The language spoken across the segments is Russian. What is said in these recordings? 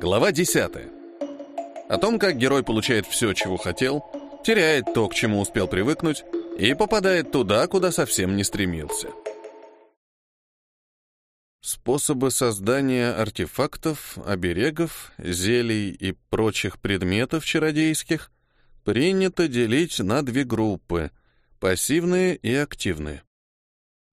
Глава 10. О том, как герой получает все, чего хотел, теряет то, к чему успел привыкнуть, и попадает туда, куда совсем не стремился. Способы создания артефактов, оберегов, зелий и прочих предметов чародейских принято делить на две группы — пассивные и активные.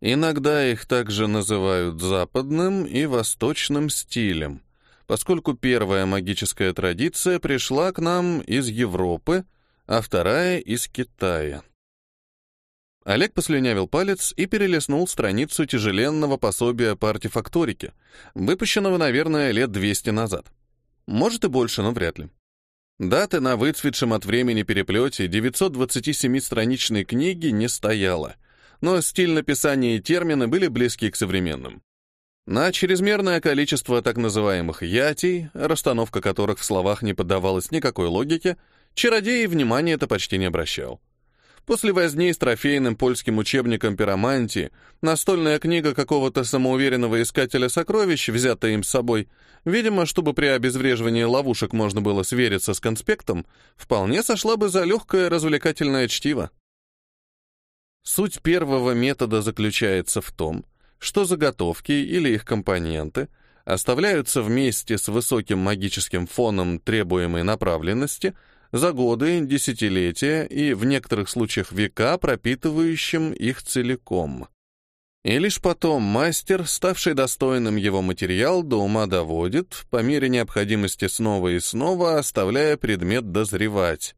Иногда их также называют западным и восточным стилем, поскольку первая магическая традиция пришла к нам из Европы, а вторая — из Китая. Олег послюнявил палец и перелистнул страницу тяжеленного пособия по артефакторике, выпущенного, наверное, лет 200 назад. Может и больше, но вряд ли. Даты на выцветшем от времени переплете 927-страничной книги не стояло, но стиль написания и термины были близки к современным. На чрезмерное количество так называемых «ятий», расстановка которых в словах не поддавалась никакой логике, чародей внимания это почти не обращал. После возни с трофейным польским учебником пиромантии, настольная книга какого-то самоуверенного искателя сокровищ, взятая им с собой, видимо, чтобы при обезвреживании ловушек можно было свериться с конспектом, вполне сошла бы за легкое развлекательное чтиво. Суть первого метода заключается в том, что заготовки или их компоненты оставляются вместе с высоким магическим фоном требуемой направленности – за годы, десятилетия и в некоторых случаях века, пропитывающим их целиком. И лишь потом мастер, ставший достойным его материал, до ума доводит, по мере необходимости снова и снова оставляя предмет дозревать.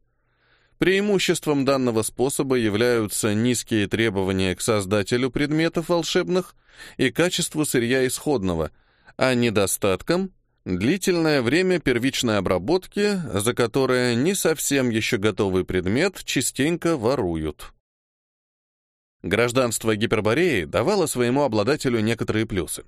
Преимуществом данного способа являются низкие требования к создателю предметов волшебных и качеству сырья исходного, а недостатком Длительное время первичной обработки, за которое не совсем еще готовый предмет частенько воруют. Гражданство Гипербореи давало своему обладателю некоторые плюсы.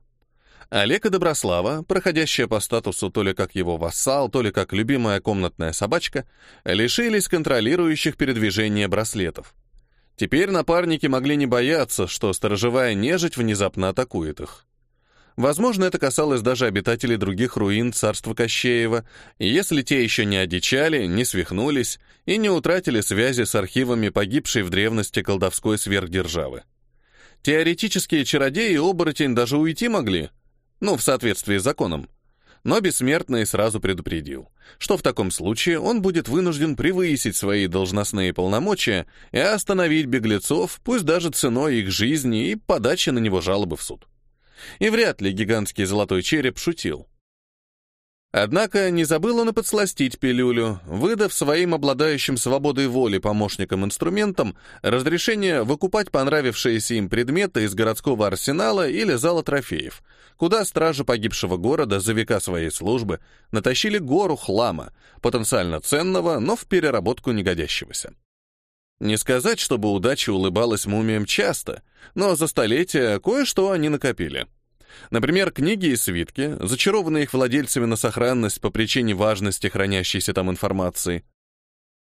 Олег и Доброслава, проходящая по статусу то ли как его вассал, то ли как любимая комнатная собачка, лишились контролирующих передвижение браслетов. Теперь напарники могли не бояться, что сторожевая нежить внезапно атакует их. Возможно, это касалось даже обитателей других руин царства Кощеева, если те еще не одичали, не свихнулись и не утратили связи с архивами погибшей в древности колдовской сверхдержавы. Теоретические чародеи и оборотень даже уйти могли, ну, в соответствии с законом. Но бессмертный сразу предупредил, что в таком случае он будет вынужден превысить свои должностные полномочия и остановить беглецов, пусть даже ценой их жизни и подачи на него жалобы в суд. И вряд ли гигантский золотой череп шутил. Однако не забыл он и подсластить пилюлю, выдав своим обладающим свободой воли помощникам-инструментам разрешение выкупать понравившиеся им предметы из городского арсенала или зала трофеев, куда стражи погибшего города за века своей службы натащили гору хлама, потенциально ценного, но в переработку негодящегося. Не сказать, чтобы удача улыбалась мумиям часто, но за столетия кое-что они накопили. Например, книги и свитки, зачарованные их владельцами на сохранность по причине важности хранящейся там информации.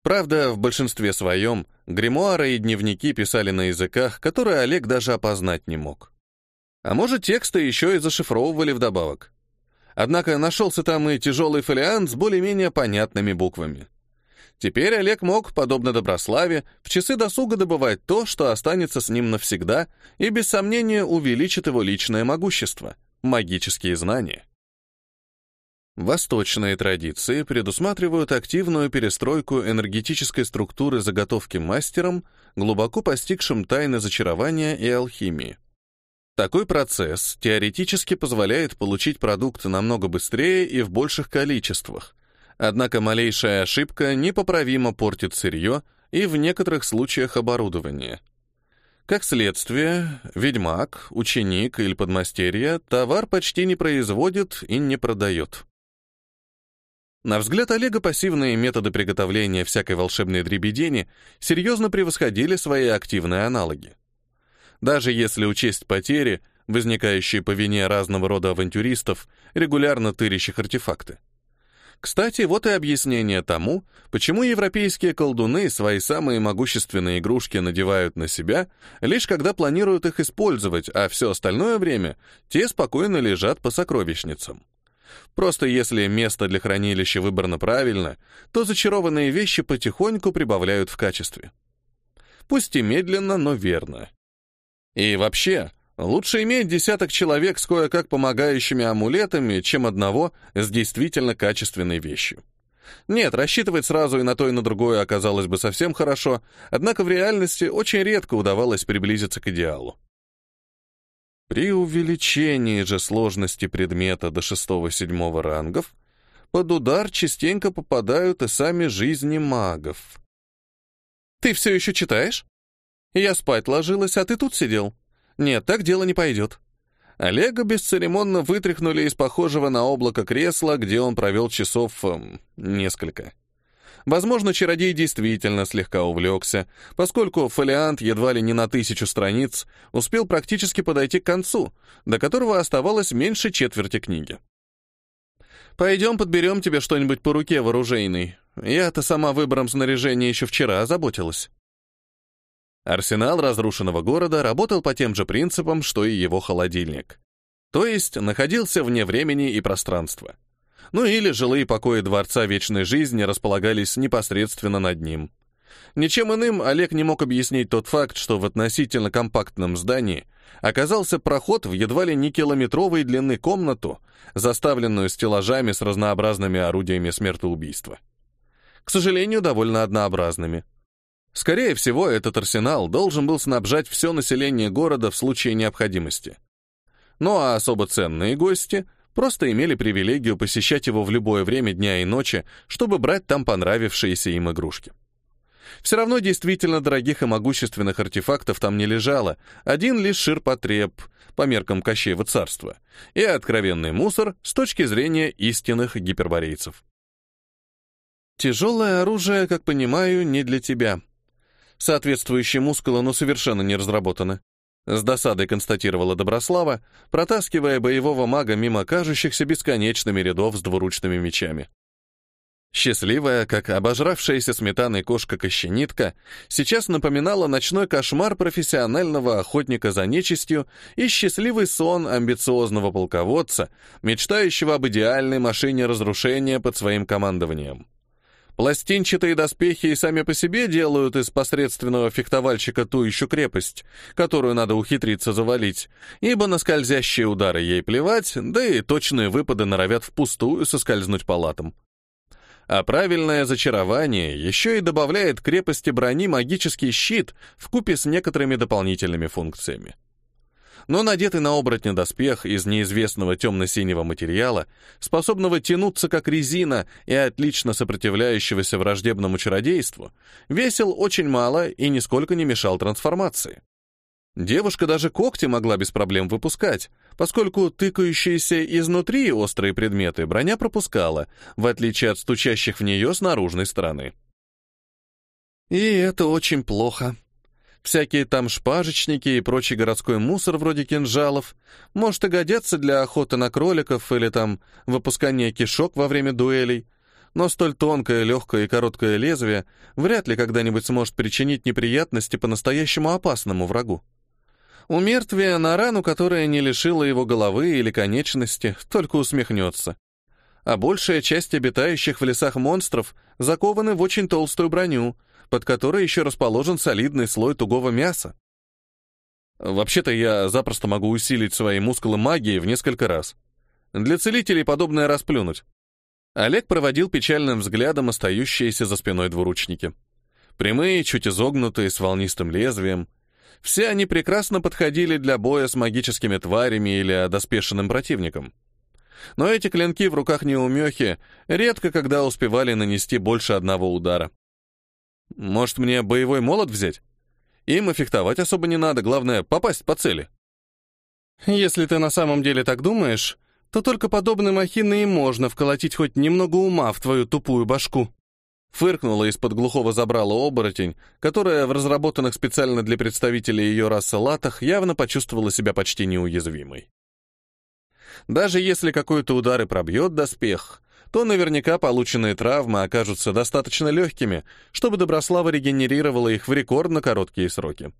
Правда, в большинстве своем гримуары и дневники писали на языках, которые Олег даже опознать не мог. А может, тексты еще и зашифровывали вдобавок. Однако нашелся там и тяжелый фолиант с более-менее понятными буквами. Теперь Олег мог, подобно Доброславе, в часы досуга добывать то, что останется с ним навсегда и, без сомнения, увеличит его личное могущество — магические знания. Восточные традиции предусматривают активную перестройку энергетической структуры заготовки мастером, глубоко постигшим тайны зачарования и алхимии. Такой процесс теоретически позволяет получить продукт намного быстрее и в больших количествах, Однако малейшая ошибка непоправимо портит сырье и в некоторых случаях оборудование. Как следствие, ведьмак, ученик или подмастерье товар почти не производит и не продает. На взгляд Олега пассивные методы приготовления всякой волшебной дребедени серьезно превосходили свои активные аналоги. Даже если учесть потери, возникающие по вине разного рода авантюристов, регулярно тырящих артефакты. Кстати, вот и объяснение тому, почему европейские колдуны свои самые могущественные игрушки надевают на себя, лишь когда планируют их использовать, а все остальное время те спокойно лежат по сокровищницам. Просто если место для хранилища выбрано правильно, то зачарованные вещи потихоньку прибавляют в качестве. Пусть и медленно, но верно. И вообще, лучше иметь десяток человек с кое-как помогающими амулетами, чем одного с действительно качественной вещью. Нет, рассчитывать сразу и на то, и на другое оказалось бы совсем хорошо, однако в реальности очень редко удавалось приблизиться к идеалу. При увеличении же сложности предмета до шестого-седьмого рангов под удар частенько попадают и сами жизни магов. «Ты все еще читаешь? Я спать ложилась, а ты тут сидел. Нет, так дело не пойдет». Олега бесцеремонно вытряхнули из похожего на облако кресла, где он провел часов эм, несколько. Возможно, чародей действительно слегка увлекся, поскольку фолиант едва ли не на тысячу страниц успел практически подойти к концу, до которого оставалось меньше четверти книги. «Пойдем подберем тебе что-нибудь по руке вооружейный. Я-то сама выбором снаряжения еще вчера озаботилась». Арсенал разрушенного города работал по тем же принципам, что и его холодильник. То есть находился вне времени и пространства ну или жилые покои Дворца Вечной Жизни располагались непосредственно над ним. Ничем иным Олег не мог объяснить тот факт, что в относительно компактном здании оказался проход в едва ли не километровой длины комнату, заставленную стеллажами с разнообразными орудиями смертоубийства. К сожалению, довольно однообразными. Скорее всего, этот арсенал должен был снабжать все население города в случае необходимости. Ну а особо ценные гости — просто имели привилегию посещать его в любое время дня и ночи, чтобы брать там понравившиеся им игрушки. Все равно действительно дорогих и могущественных артефактов там не лежало, один лишь ширпотреб по меркам Кощеева царства и откровенный мусор с точки зрения истинных гиперборейцев. Тяжелое оружие, как понимаю, не для тебя. Соответствующие мускулы, но совершенно не разработаны. С досадой констатировала Доброслава, протаскивая боевого мага мимо кажущихся бесконечными рядов с двуручными мечами. Счастливая, как обожравшаяся сметаной кошка-кощенитка, сейчас напоминала ночной кошмар профессионального охотника за нечистью и счастливый сон амбициозного полководца, мечтающего об идеальной машине разрушения под своим командованием. Пластинчатые доспехи и сами по себе делают из посредственного фехтовальщика ту еще крепость, которую надо ухитриться завалить, ибо на скользящие удары ей плевать, да и точные выпады норовят впустую соскользнуть по латам. А правильное зачарование еще и добавляет крепости брони магический щит в купе с некоторыми дополнительными функциями но надетый на оборотня доспех из неизвестного темно-синего материала, способного тянуться как резина и отлично сопротивляющегося враждебному чародейству, весил очень мало и нисколько не мешал трансформации. Девушка даже когти могла без проблем выпускать, поскольку тыкающиеся изнутри острые предметы броня пропускала, в отличие от стучащих в нее с наружной стороны. «И это очень плохо», Всякие там шпажечники и прочий городской мусор вроде кинжалов, может годятся для охоты на кроликов или там выпускания кишок во время дуэлей, но столь тонкое, легкое и короткое лезвие вряд ли когда-нибудь сможет причинить неприятности по-настоящему опасному врагу. У мертвия на рану, которая не лишила его головы или конечности, только усмехнется. А большая часть обитающих в лесах монстров закованы в очень толстую броню — под которой еще расположен солидный слой тугого мяса. Вообще-то я запросто могу усилить свои мускулы магии в несколько раз. Для целителей подобное расплюнуть. Олег проводил печальным взглядом остающиеся за спиной двуручники. Прямые, чуть изогнутые, с волнистым лезвием. Все они прекрасно подходили для боя с магическими тварями или одоспешенным противником. Но эти клинки в руках неумехи редко когда успевали нанести больше одного удара. Может, мне боевой молот взять? Им эффектовать особо не надо, главное — попасть по цели. Если ты на самом деле так думаешь, то только подобной махиной и можно вколотить хоть немного ума в твою тупую башку. Фыркнула из-под глухого забрала оборотень, которая в разработанных специально для представителей ее расы латах явно почувствовала себя почти неуязвимой. Даже если какой-то удар и пробьет доспех, то наверняка полученные травмы окажутся достаточно легкими, чтобы Доброслава регенерировала их в рекордно короткие сроки.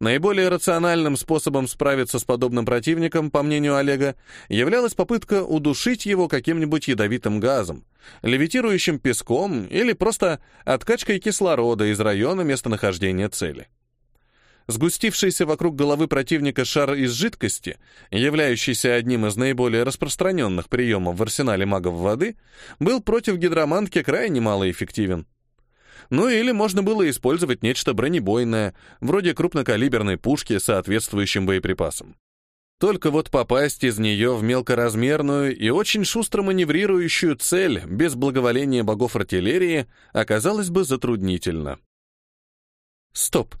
Наиболее рациональным способом справиться с подобным противником, по мнению Олега, являлась попытка удушить его каким-нибудь ядовитым газом, левитирующим песком или просто откачкой кислорода из района местонахождения цели. Сгустившийся вокруг головы противника шар из жидкости, являющийся одним из наиболее распространенных приемов в арсенале магов воды, был против гидромантки крайне малоэффективен. Ну или можно было использовать нечто бронебойное, вроде крупнокалиберной пушки с соответствующим боеприпасом. Только вот попасть из нее в мелкоразмерную и очень шустро маневрирующую цель без благоволения богов артиллерии оказалось бы затруднительно. «Стоп!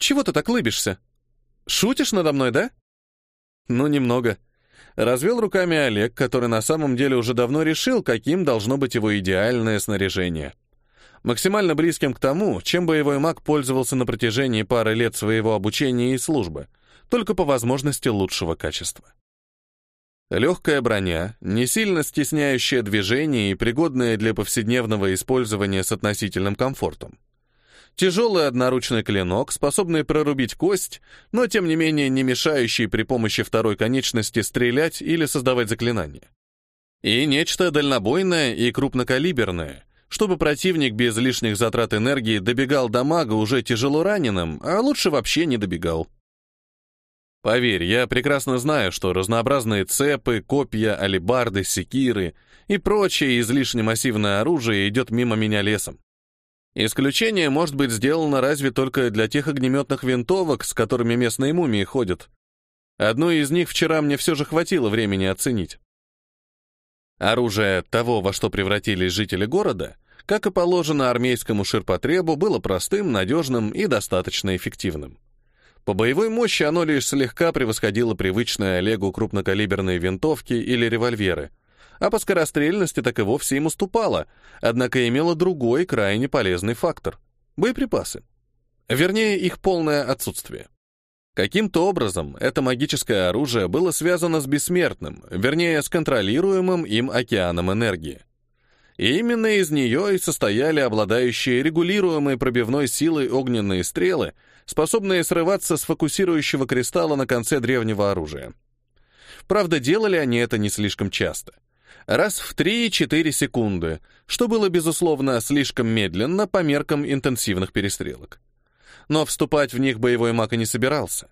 Чего ты так лыбишься? Шутишь надо мной, да?» «Ну, немного», Развел руками Олег, который на самом деле уже давно решил, каким должно быть его идеальное снаряжение максимально близким к тому, чем боевой маг пользовался на протяжении пары лет своего обучения и службы, только по возможности лучшего качества. Легкая броня, не сильно стесняющая движение и пригодная для повседневного использования с относительным комфортом. Тяжелый одноручный клинок, способный прорубить кость, но тем не менее не мешающий при помощи второй конечности стрелять или создавать заклинания. И нечто дальнобойное и крупнокалиберное, чтобы противник без лишних затрат энергии добегал до мага уже тяжело раненым, а лучше вообще не добегал. Поверь, я прекрасно знаю, что разнообразные цепы, копья, алебарды, секиры и прочее излишне массивное оружие идет мимо меня лесом. Исключение может быть сделано разве только для тех огнеметных винтовок, с которыми местные мумии ходят. Одну из них вчера мне все же хватило времени оценить. Оружие того, во что превратились жители города, как и положено армейскому ширпотребу, было простым, надежным и достаточно эффективным. По боевой мощи оно лишь слегка превосходило привычные Олегу крупнокалиберные винтовки или револьверы, а по скорострельности так и вовсе им уступало, однако имело другой крайне полезный фактор — боеприпасы. Вернее, их полное отсутствие. Каким-то образом это магическое оружие было связано с бессмертным, вернее, с контролируемым им океаном энергии. И именно из нее и состояли обладающие регулируемой пробивной силой огненные стрелы, способные срываться с фокусирующего кристалла на конце древнего оружия. Правда, делали они это не слишком часто. Раз в 3-4 секунды, что было, безусловно, слишком медленно по меркам интенсивных перестрелок но вступать в них боевой маг и не собирался.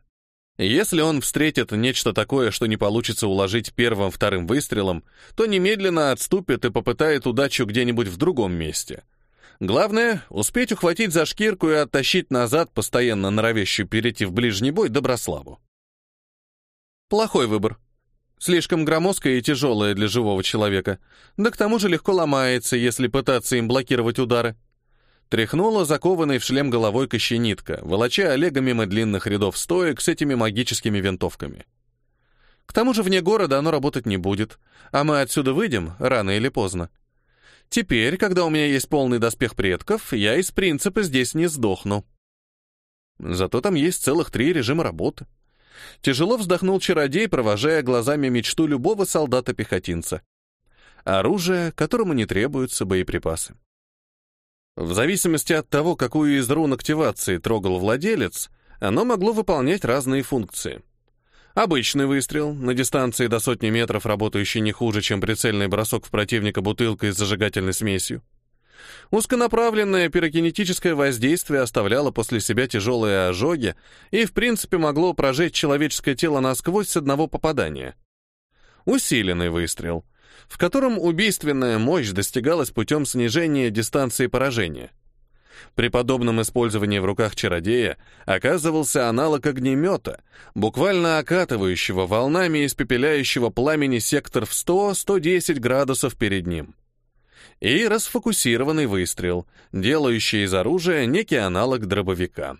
Если он встретит нечто такое, что не получится уложить первым-вторым выстрелом, то немедленно отступит и попытает удачу где-нибудь в другом месте. Главное — успеть ухватить за шкирку и оттащить назад, постоянно норовящую перейти в ближний бой, Доброславу. Плохой выбор. Слишком громоздкое и тяжелое для живого человека, да к тому же легко ломается, если пытаться им блокировать удары. Тряхнула закованной в шлем головой кощенитка, волоча Олега мимо длинных рядов стоек с этими магическими винтовками. К тому же вне города оно работать не будет, а мы отсюда выйдем рано или поздно. Теперь, когда у меня есть полный доспех предков, я из принципа здесь не сдохну. Зато там есть целых три режима работы. Тяжело вздохнул чародей, провожая глазами мечту любого солдата-пехотинца. Оружие, которому не требуются боеприпасы. В зависимости от того, какую из рун активации трогал владелец, оно могло выполнять разные функции. Обычный выстрел, на дистанции до сотни метров работающий не хуже, чем прицельный бросок в противника бутылкой с зажигательной смесью. Узконаправленное пирокинетическое воздействие оставляло после себя тяжелые ожоги и, в принципе, могло прожечь человеческое тело насквозь с одного попадания. Усиленный выстрел — в котором убийственная мощь достигалась путем снижения дистанции поражения. При подобном использовании в руках чародея оказывался аналог огнемета, буквально окатывающего волнами испепеляющего пламени сектор в 100-110 градусов перед ним. И расфокусированный выстрел, делающий из оружия некий аналог дробовика.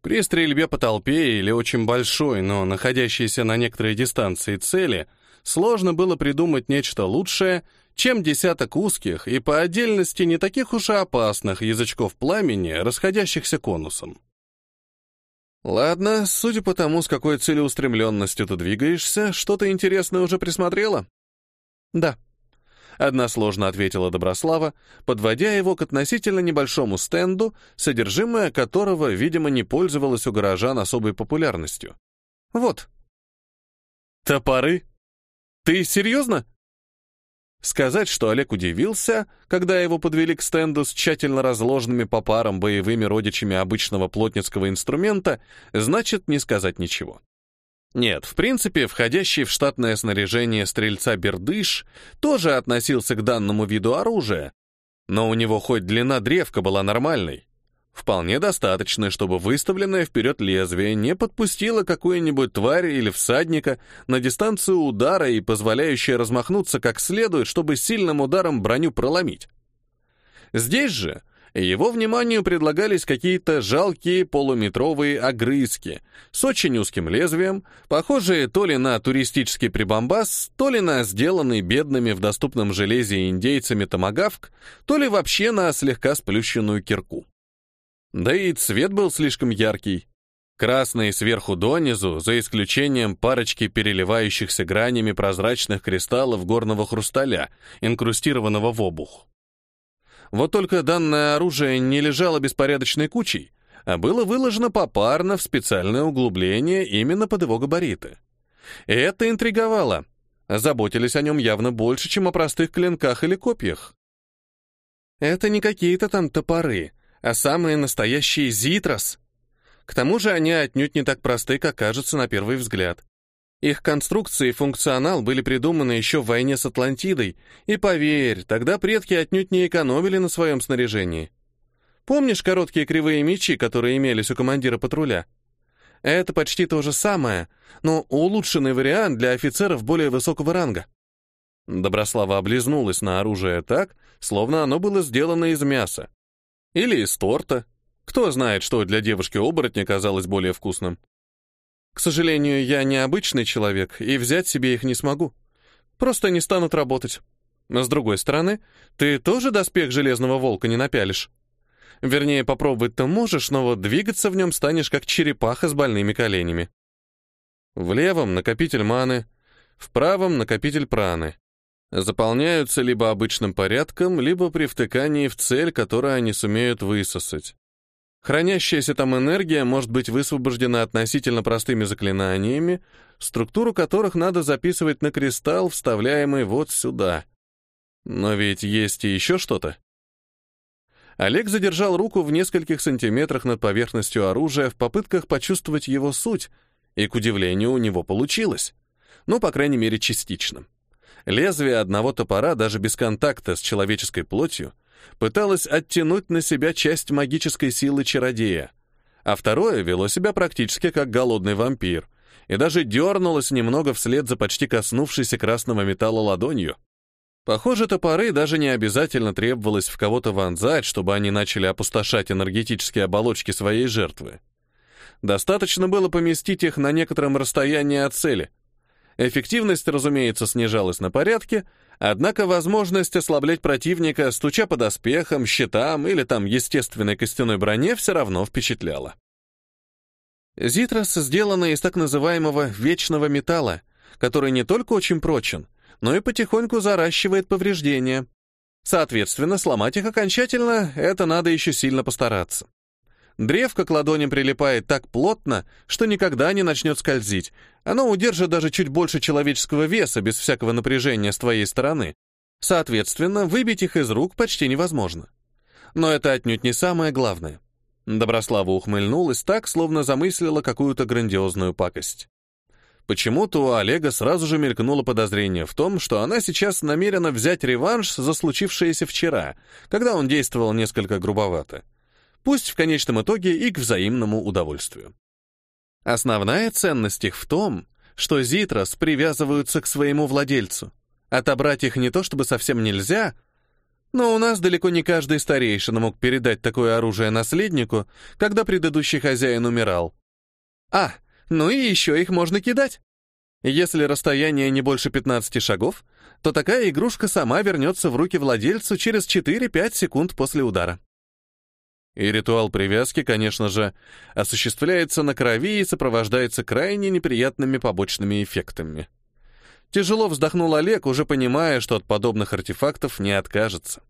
При стрельбе по толпе или очень большой, но находящейся на некоторой дистанции цели – сложно было придумать нечто лучшее, чем десяток узких и по отдельности не таких уж и опасных язычков пламени, расходящихся конусом. Ладно, судя по тому, с какой целеустремленностью ты двигаешься, что-то интересное уже присмотрела? Да. — односложно ответила Доброслава, подводя его к относительно небольшому стенду, содержимое которого, видимо, не пользовалось у горожан особой популярностью. «Вот». «Топоры? Ты серьезно?» Сказать, что Олег удивился, когда его подвели к стенду с тщательно разложенными по парам боевыми родичами обычного плотницкого инструмента, значит не сказать ничего. Нет, в принципе, входящий в штатное снаряжение стрельца Бердыш тоже относился к данному виду оружия, но у него хоть длина древка была нормальной. Вполне достаточно, чтобы выставленное вперед лезвие не подпустило какую-нибудь тварь или всадника на дистанцию удара и позволяющее размахнуться как следует, чтобы сильным ударом броню проломить. Здесь же его вниманию предлагались какие-то жалкие полуметровые огрызки с очень узким лезвием, похожие то ли на туристический прибамбас, то ли на сделанный бедными в доступном железе индейцами томагавк, то ли вообще на слегка сплющенную кирку. Да и цвет был слишком яркий. Красный сверху донизу, за исключением парочки переливающихся гранями прозрачных кристаллов горного хрусталя, инкрустированного в обух. Вот только данное оружие не лежало беспорядочной кучей, а было выложено попарно в специальное углубление именно под его габариты. И это интриговало. Заботились о нем явно больше, чем о простых клинках или копьях. Это не какие-то там топоры, а самые настоящие Зитрос. К тому же они отнюдь не так просты, как кажется на первый взгляд. Их конструкции и функционал были придуманы еще в войне с Атлантидой, и поверь, тогда предки отнюдь не экономили на своем снаряжении. Помнишь короткие кривые мечи, которые имелись у командира патруля? Это почти то же самое, но улучшенный вариант для офицеров более высокого ранга. Доброслава облизнулась на оружие так, словно оно было сделано из мяса. Или из торта. Кто знает, что для девушки-оборотня казалось более вкусным. К сожалению, я не обычный человек, и взять себе их не смогу. Просто не станут работать. с другой стороны, ты тоже доспех Железного Волка не напялишь. Вернее, попробовать-то можешь, но вот двигаться в нем станешь как черепаха с больными коленями. В левом — накопитель маны, в правом — накопитель праны заполняются либо обычным порядком, либо при втыкании в цель, которую они сумеют высосать. Хранящаяся там энергия может быть высвобождена относительно простыми заклинаниями, структуру которых надо записывать на кристалл, вставляемый вот сюда. Но ведь есть и еще что-то. Олег задержал руку в нескольких сантиметрах над поверхностью оружия в попытках почувствовать его суть, и, к удивлению, у него получилось. Ну, по крайней мере, частично. Лезвие одного топора, даже без контакта с человеческой плотью, пыталось оттянуть на себя часть магической силы чародея, а второе вело себя практически как голодный вампир и даже дернулось немного вслед за почти коснувшейся красного металла ладонью. Похоже, топоры даже не обязательно требовалось в кого-то вонзать, чтобы они начали опустошать энергетические оболочки своей жертвы. Достаточно было поместить их на некотором расстоянии от цели, Эффективность, разумеется, снижалась на порядке, однако возможность ослаблять противника, стуча по доспехам, щитам или там естественной костяной броне, все равно впечатляла. Зитрос сделана из так называемого вечного металла, который не только очень прочен, но и потихоньку заращивает повреждения. Соответственно, сломать их окончательно — это надо еще сильно постараться. Древко к ладоням прилипает так плотно, что никогда не начнет скользить. Оно удержит даже чуть больше человеческого веса без всякого напряжения с твоей стороны. Соответственно, выбить их из рук почти невозможно. Но это отнюдь не самое главное. Доброслава ухмыльнулась так, словно замыслила какую-то грандиозную пакость. Почему-то у Олега сразу же мелькнуло подозрение в том, что она сейчас намерена взять реванш за случившееся вчера, когда он действовал несколько грубовато пусть в конечном итоге и к взаимному удовольствию. Основная ценность их в том, что Зитрос привязываются к своему владельцу. Отобрать их не то чтобы совсем нельзя, но у нас далеко не каждый старейшина мог передать такое оружие наследнику, когда предыдущий хозяин умирал. А, ну и еще их можно кидать. Если расстояние не больше 15 шагов, то такая игрушка сама вернется в руки владельцу через 4-5 секунд после удара. И ритуал привязки, конечно же, осуществляется на крови и сопровождается крайне неприятными побочными эффектами. Тяжело вздохнул Олег, уже понимая, что от подобных артефактов не откажется.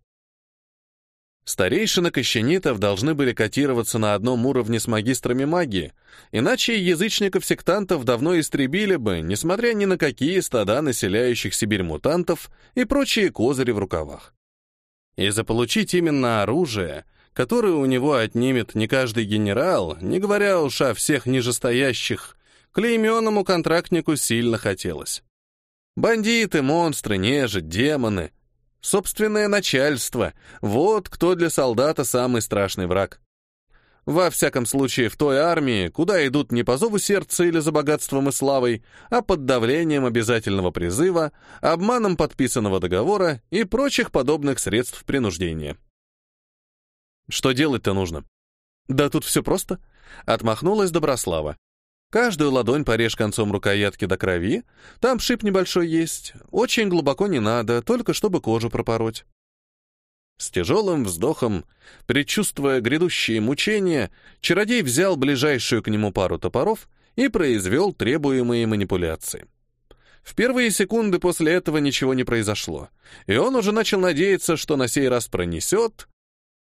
Старейшины Кощенитов должны были котироваться на одном уровне с магистрами магии, иначе язычников-сектантов давно истребили бы, несмотря ни на какие стада населяющих Сибирь мутантов и прочие козыри в рукавах. И заполучить именно оружие, которое у него отнимет не каждый генерал, не говоря уж о всех нижестоящих, клейменному контрактнику сильно хотелось. Бандиты, монстры, нежить, демоны — Собственное начальство — вот кто для солдата самый страшный враг. Во всяком случае, в той армии, куда идут не по зову сердца или за богатством и славой, а под давлением обязательного призыва, обманом подписанного договора и прочих подобных средств принуждения. Что делать-то нужно? Да тут все просто. Отмахнулась Доброслава. Каждую ладонь порежь концом рукоятки до крови, там шип небольшой есть, очень глубоко не надо, только чтобы кожу пропороть. С тяжелым вздохом, предчувствуя грядущие мучения, чародей взял ближайшую к нему пару топоров и произвел требуемые манипуляции. В первые секунды после этого ничего не произошло, и он уже начал надеяться, что на сей раз пронесет,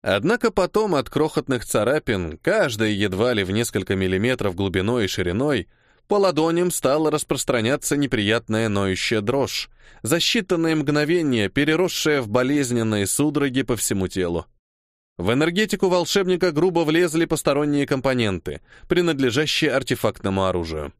Однако потом от крохотных царапин, каждая едва ли в несколько миллиметров глубиной и шириной, по ладоням стала распространяться неприятная ноющая дрожь, за считанные мгновения переросшая в болезненные судороги по всему телу. В энергетику волшебника грубо влезли посторонние компоненты, принадлежащие артефактному оружию.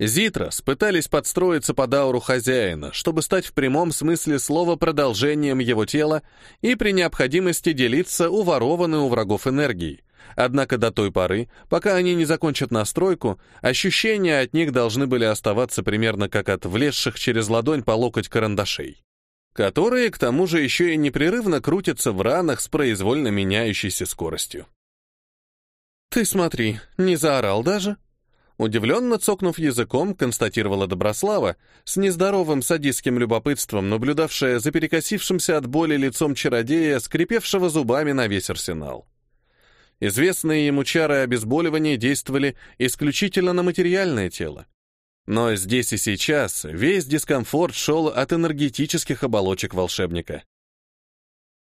Зитрос пытались подстроиться под ауру хозяина, чтобы стать в прямом смысле слова продолжением его тела и при необходимости делиться уворованной у врагов энергией. Однако до той поры, пока они не закончат настройку, ощущения от них должны были оставаться примерно как от влезших через ладонь по локоть карандашей, которые, к тому же, еще и непрерывно крутятся в ранах с произвольно меняющейся скоростью. «Ты смотри, не заорал даже?» Удивленно цокнув языком, констатировала Доброслава, с нездоровым садистским любопытством, наблюдавшая за перекосившимся от боли лицом чародея, скрипевшего зубами на весь арсенал. Известные ему чары обезболивания действовали исключительно на материальное тело. Но здесь и сейчас весь дискомфорт шел от энергетических оболочек волшебника.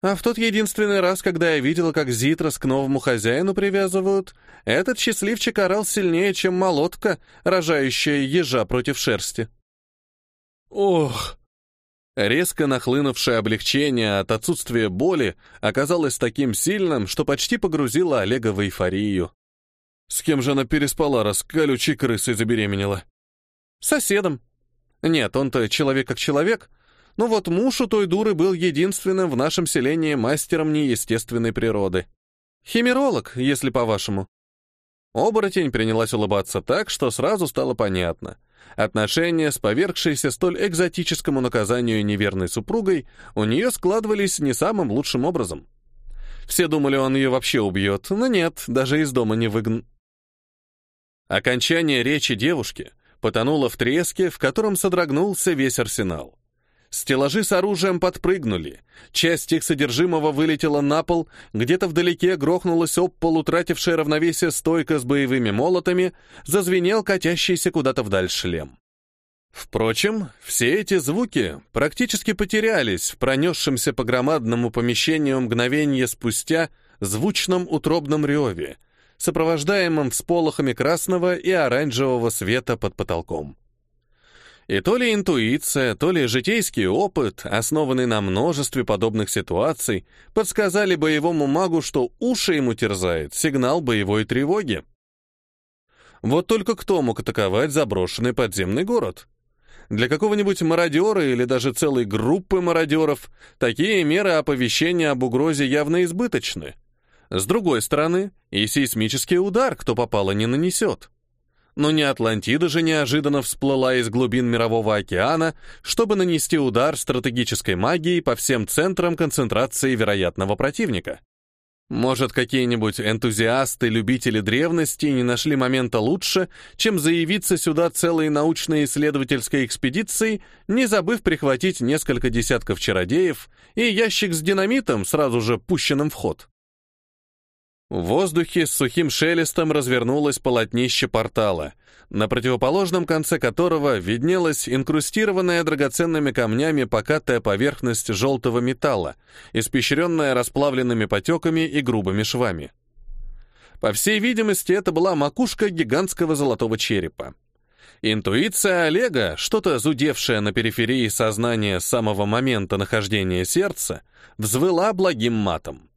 А в тот единственный раз, когда я видела, как Зитрос к новому хозяину привязывают, этот счастливчик орал сильнее, чем молотка, рожающая ежа против шерсти. Ох! Резко нахлынувшее облегчение от отсутствия боли оказалось таким сильным, что почти погрузило Олега в эйфорию. С кем же она переспала, раз колючей крысой забеременела? Соседом. Нет, он-то человек как человек, но вот муж у той дуры был единственным в нашем селении мастером неестественной природы. Химеролог, если по-вашему. Оборотень принялась улыбаться так, что сразу стало понятно. Отношения с повергшейся столь экзотическому наказанию неверной супругой у нее складывались не самым лучшим образом. Все думали, он ее вообще убьет, но нет, даже из дома не выгн... Окончание речи девушки потонуло в треске, в котором содрогнулся весь арсенал. Стеллажи с оружием подпрыгнули. Часть их содержимого вылетела на пол, где-то вдалеке грохнулась об пол, утратившая равновесие стойка с боевыми молотами, зазвенел катящийся куда-то вдаль шлем. Впрочем, все эти звуки практически потерялись в пронесшемся по громадному помещению мгновение спустя звучном утробном реве, сопровождаемом всполохами красного и оранжевого света под потолком. И то ли интуиция, то ли житейский опыт, основанный на множестве подобных ситуаций, подсказали боевому магу, что уши ему терзает сигнал боевой тревоги. Вот только кто мог атаковать заброшенный подземный город? Для какого-нибудь мародера или даже целой группы мародеров такие меры оповещения об угрозе явно избыточны. С другой стороны, и сейсмический удар, кто попало, не нанесет но не Атлантида же неожиданно всплыла из глубин Мирового океана, чтобы нанести удар стратегической магией по всем центрам концентрации вероятного противника. Может, какие-нибудь энтузиасты, любители древности не нашли момента лучше, чем заявиться сюда целой научно-исследовательской экспедицией, не забыв прихватить несколько десятков чародеев и ящик с динамитом, сразу же пущенным в ход. В воздухе с сухим шелестом развернулось полотнище портала, на противоположном конце которого виднелась инкрустированная драгоценными камнями покатая поверхность желтого металла, испещренная расплавленными потеками и грубыми швами. По всей видимости, это была макушка гигантского золотого черепа. Интуиция Олега, что-то зудевшее на периферии сознания с самого момента нахождения сердца, взвыла благим матом.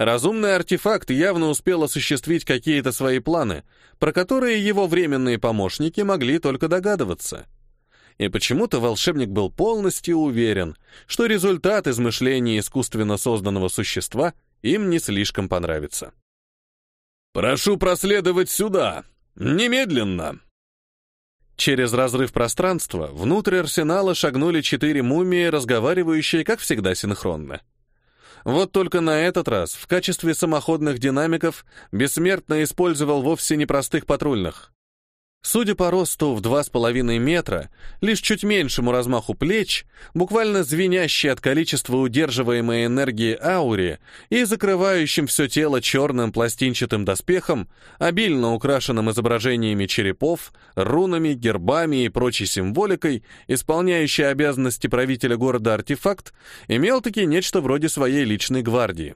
Разумный артефакт явно успел осуществить какие-то свои планы, про которые его временные помощники могли только догадываться. И почему-то волшебник был полностью уверен, что результат измышления искусственно созданного существа им не слишком понравится. «Прошу проследовать сюда! Немедленно!» Через разрыв пространства внутрь арсенала шагнули четыре мумии, разговаривающие, как всегда, синхронно. Вот только на этот раз в качестве самоходных динамиков Бессмертно использовал вовсе не простых патрульных. Судя по росту в два с половиной метра, лишь чуть меньшему размаху плеч, буквально звенящей от количества удерживаемой энергии ауре и закрывающим все тело черным пластинчатым доспехом, обильно украшенным изображениями черепов, рунами, гербами и прочей символикой, исполняющей обязанности правителя города артефакт, имел таки нечто вроде своей личной гвардии.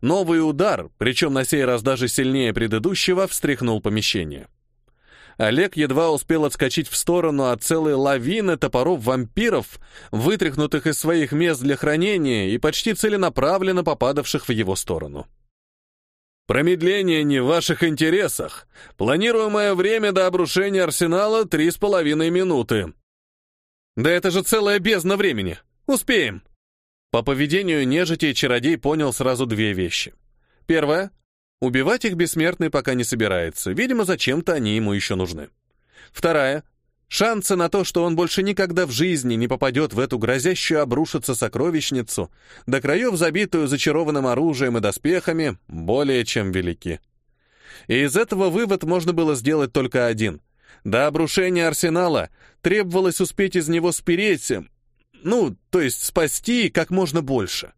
Новый удар, причем на сей раз даже сильнее предыдущего, встряхнул помещение. Олег едва успел отскочить в сторону от целой лавины топоров-вампиров, вытряхнутых из своих мест для хранения и почти целенаправленно попадавших в его сторону. «Промедление не в ваших интересах. Планируемое время до обрушения арсенала — три с половиной минуты». «Да это же целая бездна времени! Успеем!» По поведению нежити чародей понял сразу две вещи. Первое Убивать их бессмертный пока не собирается, видимо, зачем-то они ему еще нужны. Вторая. Шансы на то, что он больше никогда в жизни не попадет в эту грозящую обрушиться сокровищницу, до краев забитую зачарованным оружием и доспехами, более чем велики. И из этого вывод можно было сделать только один. До обрушения арсенала требовалось успеть из него спереть, ну, то есть спасти как можно больше.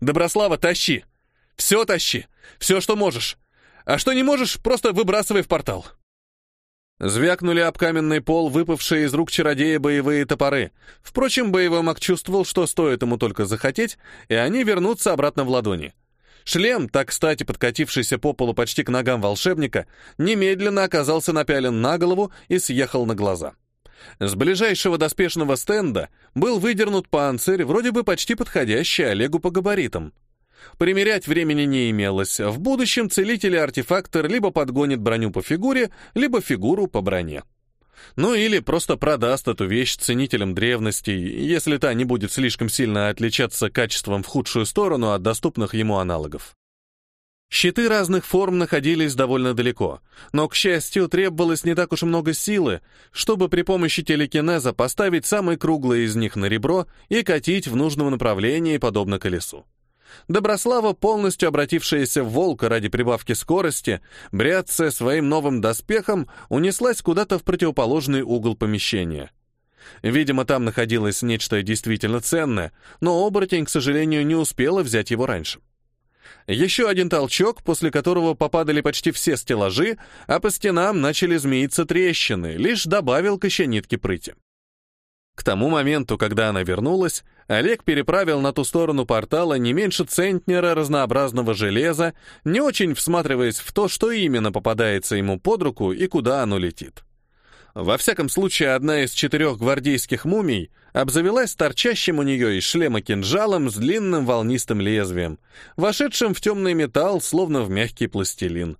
«Доброслава, тащи!» Все тащи. Все, что можешь. А что не можешь, просто выбрасывай в портал. Звякнули об каменный пол, выпавшие из рук чародея боевые топоры. Впрочем, боевой маг чувствовал, что стоит ему только захотеть, и они вернутся обратно в ладони. Шлем, так кстати подкатившийся по полу почти к ногам волшебника, немедленно оказался напялен на голову и съехал на глаза. С ближайшего доспешного стенда был выдернут панцирь, вроде бы почти подходящий Олегу по габаритам. Примерять времени не имелось. В будущем целитель-артефактор либо подгонит броню по фигуре, либо фигуру по броне. Ну или просто продаст эту вещь ценителям древности, если та не будет слишком сильно отличаться качеством в худшую сторону от доступных ему аналогов. Щиты разных форм находились довольно далеко, но, к счастью, требовалось не так уж много силы, чтобы при помощи телекинеза поставить самый круглый из них на ребро и катить в нужном направлении, подобно колесу. Доброслава, полностью обратившаяся в волка ради прибавки скорости, бряцая своим новым доспехом, унеслась куда-то в противоположный угол помещения. Видимо, там находилось нечто действительно ценное, но оборотень, к сожалению, не успела взять его раньше. Еще один толчок, после которого попадали почти все стеллажи, а по стенам начали змеиться трещины, лишь добавил к еще нитке прыти. К тому моменту, когда она вернулась, Олег переправил на ту сторону портала не меньше центнера разнообразного железа, не очень всматриваясь в то, что именно попадается ему под руку и куда оно летит. Во всяком случае, одна из четырех гвардейских мумий обзавелась торчащим у нее из шлема кинжалом с длинным волнистым лезвием, вошедшим в темный металл, словно в мягкий пластилин.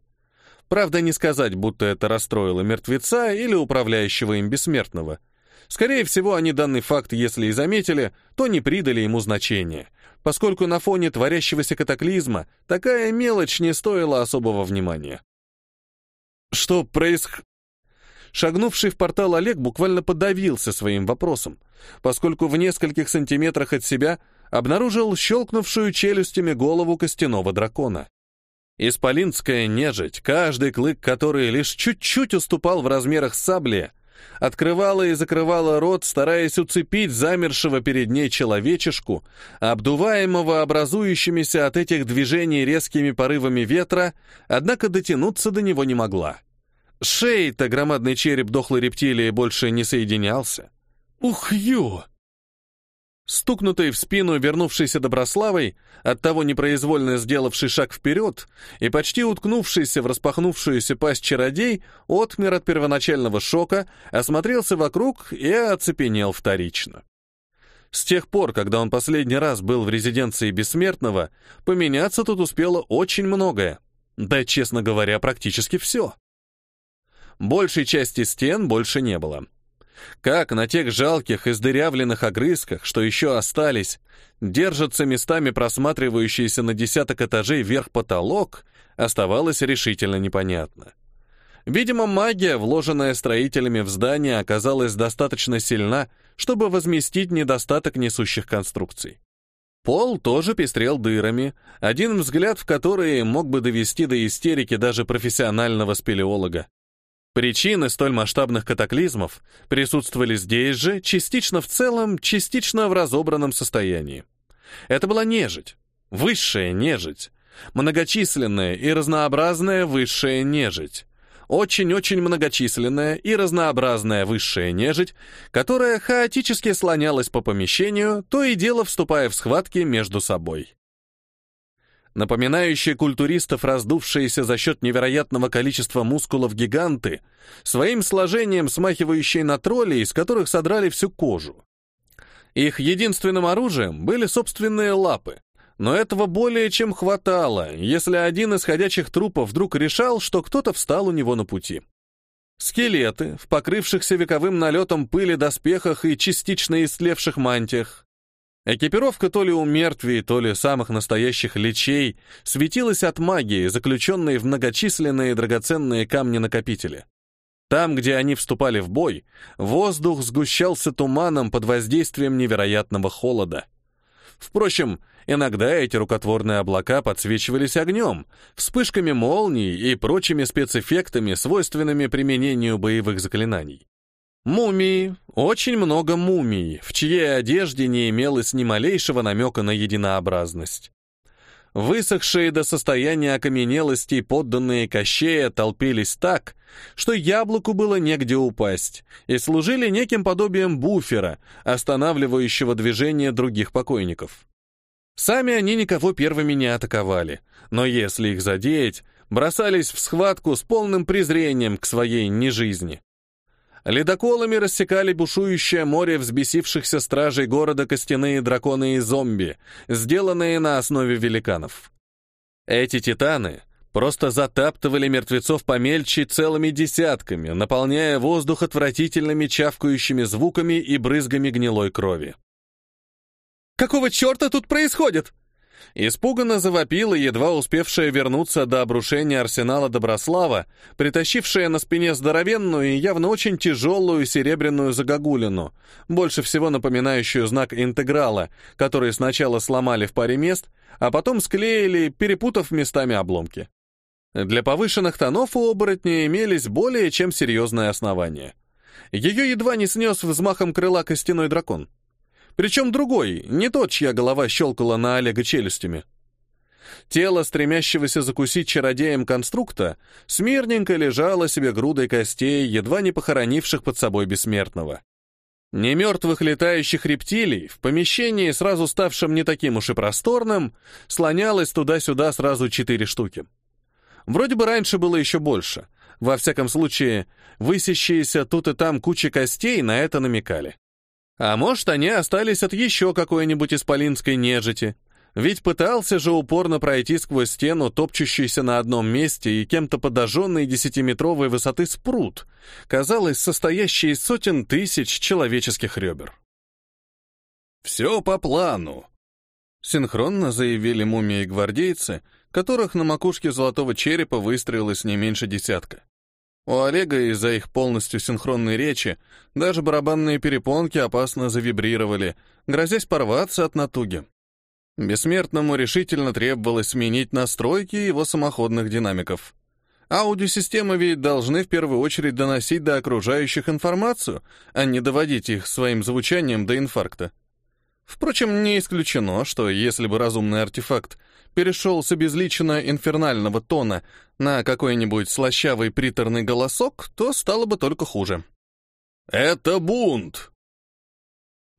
Правда, не сказать, будто это расстроило мертвеца или управляющего им бессмертного — Скорее всего, они данный факт, если и заметили, то не придали ему значения, поскольку на фоне творящегося катаклизма такая мелочь не стоила особого внимания. Что происх... Шагнувший в портал Олег буквально подавился своим вопросом, поскольку в нескольких сантиметрах от себя обнаружил щелкнувшую челюстями голову костяного дракона. Исполинская нежить, каждый клык который лишь чуть-чуть уступал в размерах сабли, открывала и закрывала рот, стараясь уцепить замершего перед ней человечешку, обдуваемого образующимися от этих движений резкими порывами ветра, однако дотянуться до него не могла. Шеей-то громадный череп дохлой рептилии больше не соединялся. «Ух, ё!» Стукнутый в спину вернувшейся Доброславой, оттого непроизвольно сделавший шаг вперед и почти уткнувшийся в распахнувшуюся пасть чародей, отмер от первоначального шока, осмотрелся вокруг и оцепенел вторично. С тех пор, когда он последний раз был в резиденции Бессмертного, поменяться тут успело очень многое. Да, честно говоря, практически все. Большей части стен больше не было. Как на тех жалких, издырявленных огрызках, что еще остались, держатся местами просматривающиеся на десяток этажей вверх потолок, оставалось решительно непонятно. Видимо, магия, вложенная строителями в здание, оказалась достаточно сильна, чтобы возместить недостаток несущих конструкций. Пол тоже пестрел дырами, один взгляд в которые мог бы довести до истерики даже профессионального спелеолога. Причины столь масштабных катаклизмов присутствовали здесь же, частично в целом, частично в разобранном состоянии. Это была нежить, высшая нежить, многочисленная и разнообразная высшая нежить, очень-очень многочисленная и разнообразная высшая нежить, которая хаотически слонялась по помещению, то и дело вступая в схватки между собой напоминающие культуристов, раздувшиеся за счет невероятного количества мускулов гиганты, своим сложением смахивающие на троллей, из которых содрали всю кожу. Их единственным оружием были собственные лапы, но этого более чем хватало, если один из ходячих трупов вдруг решал, что кто-то встал у него на пути. Скелеты, в покрывшихся вековым налетом пыли доспехах и частично истлевших мантиях, Экипировка то ли у мертвей, то ли самых настоящих лечей светилась от магии, заключенной в многочисленные драгоценные камни-накопители. Там, где они вступали в бой, воздух сгущался туманом под воздействием невероятного холода. Впрочем, иногда эти рукотворные облака подсвечивались огнем, вспышками молний и прочими спецэффектами, свойственными применению боевых заклинаний. Мумии, очень много мумий, в чьей одежде не имелось ни малейшего намека на единообразность. Высохшие до состояния окаменелости подданные Кощея толпились так, что яблоку было негде упасть, и служили неким подобием буфера, останавливающего движение других покойников. Сами они никого первыми не атаковали, но если их задеять, бросались в схватку с полным презрением к своей нежизни. Ледоколами рассекали бушующее море взбесившихся стражей города костяные драконы и зомби, сделанные на основе великанов. Эти титаны просто затаптывали мертвецов помельче целыми десятками, наполняя воздух отвратительными чавкающими звуками и брызгами гнилой крови. «Какого черта тут происходит?» Испуганно завопила, едва успевшая вернуться до обрушения арсенала Доброслава, притащившая на спине здоровенную и явно очень тяжелую серебряную загогулину, больше всего напоминающую знак интеграла, который сначала сломали в паре мест, а потом склеили, перепутав местами обломки. Для повышенных тонов у оборотня имелись более чем серьезные основания. Ее едва не снес взмахом крыла костяной дракон. Причем другой, не тот, чья голова щелкала на Олега челюстями. Тело, стремящегося закусить чародеем конструкта, смирненько лежало себе грудой костей, едва не похоронивших под собой бессмертного. Немертвых летающих рептилий, в помещении, сразу ставшем не таким уж и просторным, слонялось туда-сюда сразу четыре штуки. Вроде бы раньше было еще больше. Во всяком случае, высящиеся тут и там кучи костей на это намекали. А может, они остались от еще какой-нибудь исполинской нежити. Ведь пытался же упорно пройти сквозь стену, топчущийся на одном месте и кем-то подожженный десятиметровой высоты спрут, казалось, состоящий из сотен тысяч человеческих ребер. «Все по плану», — синхронно заявили мумии гвардейцы, которых на макушке золотого черепа выстроилось не меньше десятка. У Олега из-за их полностью синхронной речи даже барабанные перепонки опасно завибрировали, грозясь порваться от натуги. Бессмертному решительно требовалось сменить настройки его самоходных динамиков. Аудиосистемы ведь должны в первую очередь доносить до окружающих информацию, а не доводить их своим звучанием до инфаркта. Впрочем, не исключено, что если бы разумный артефакт перешел с обезличенно инфернального тона на какой-нибудь слащавый приторный голосок, то стало бы только хуже. «Это бунт!»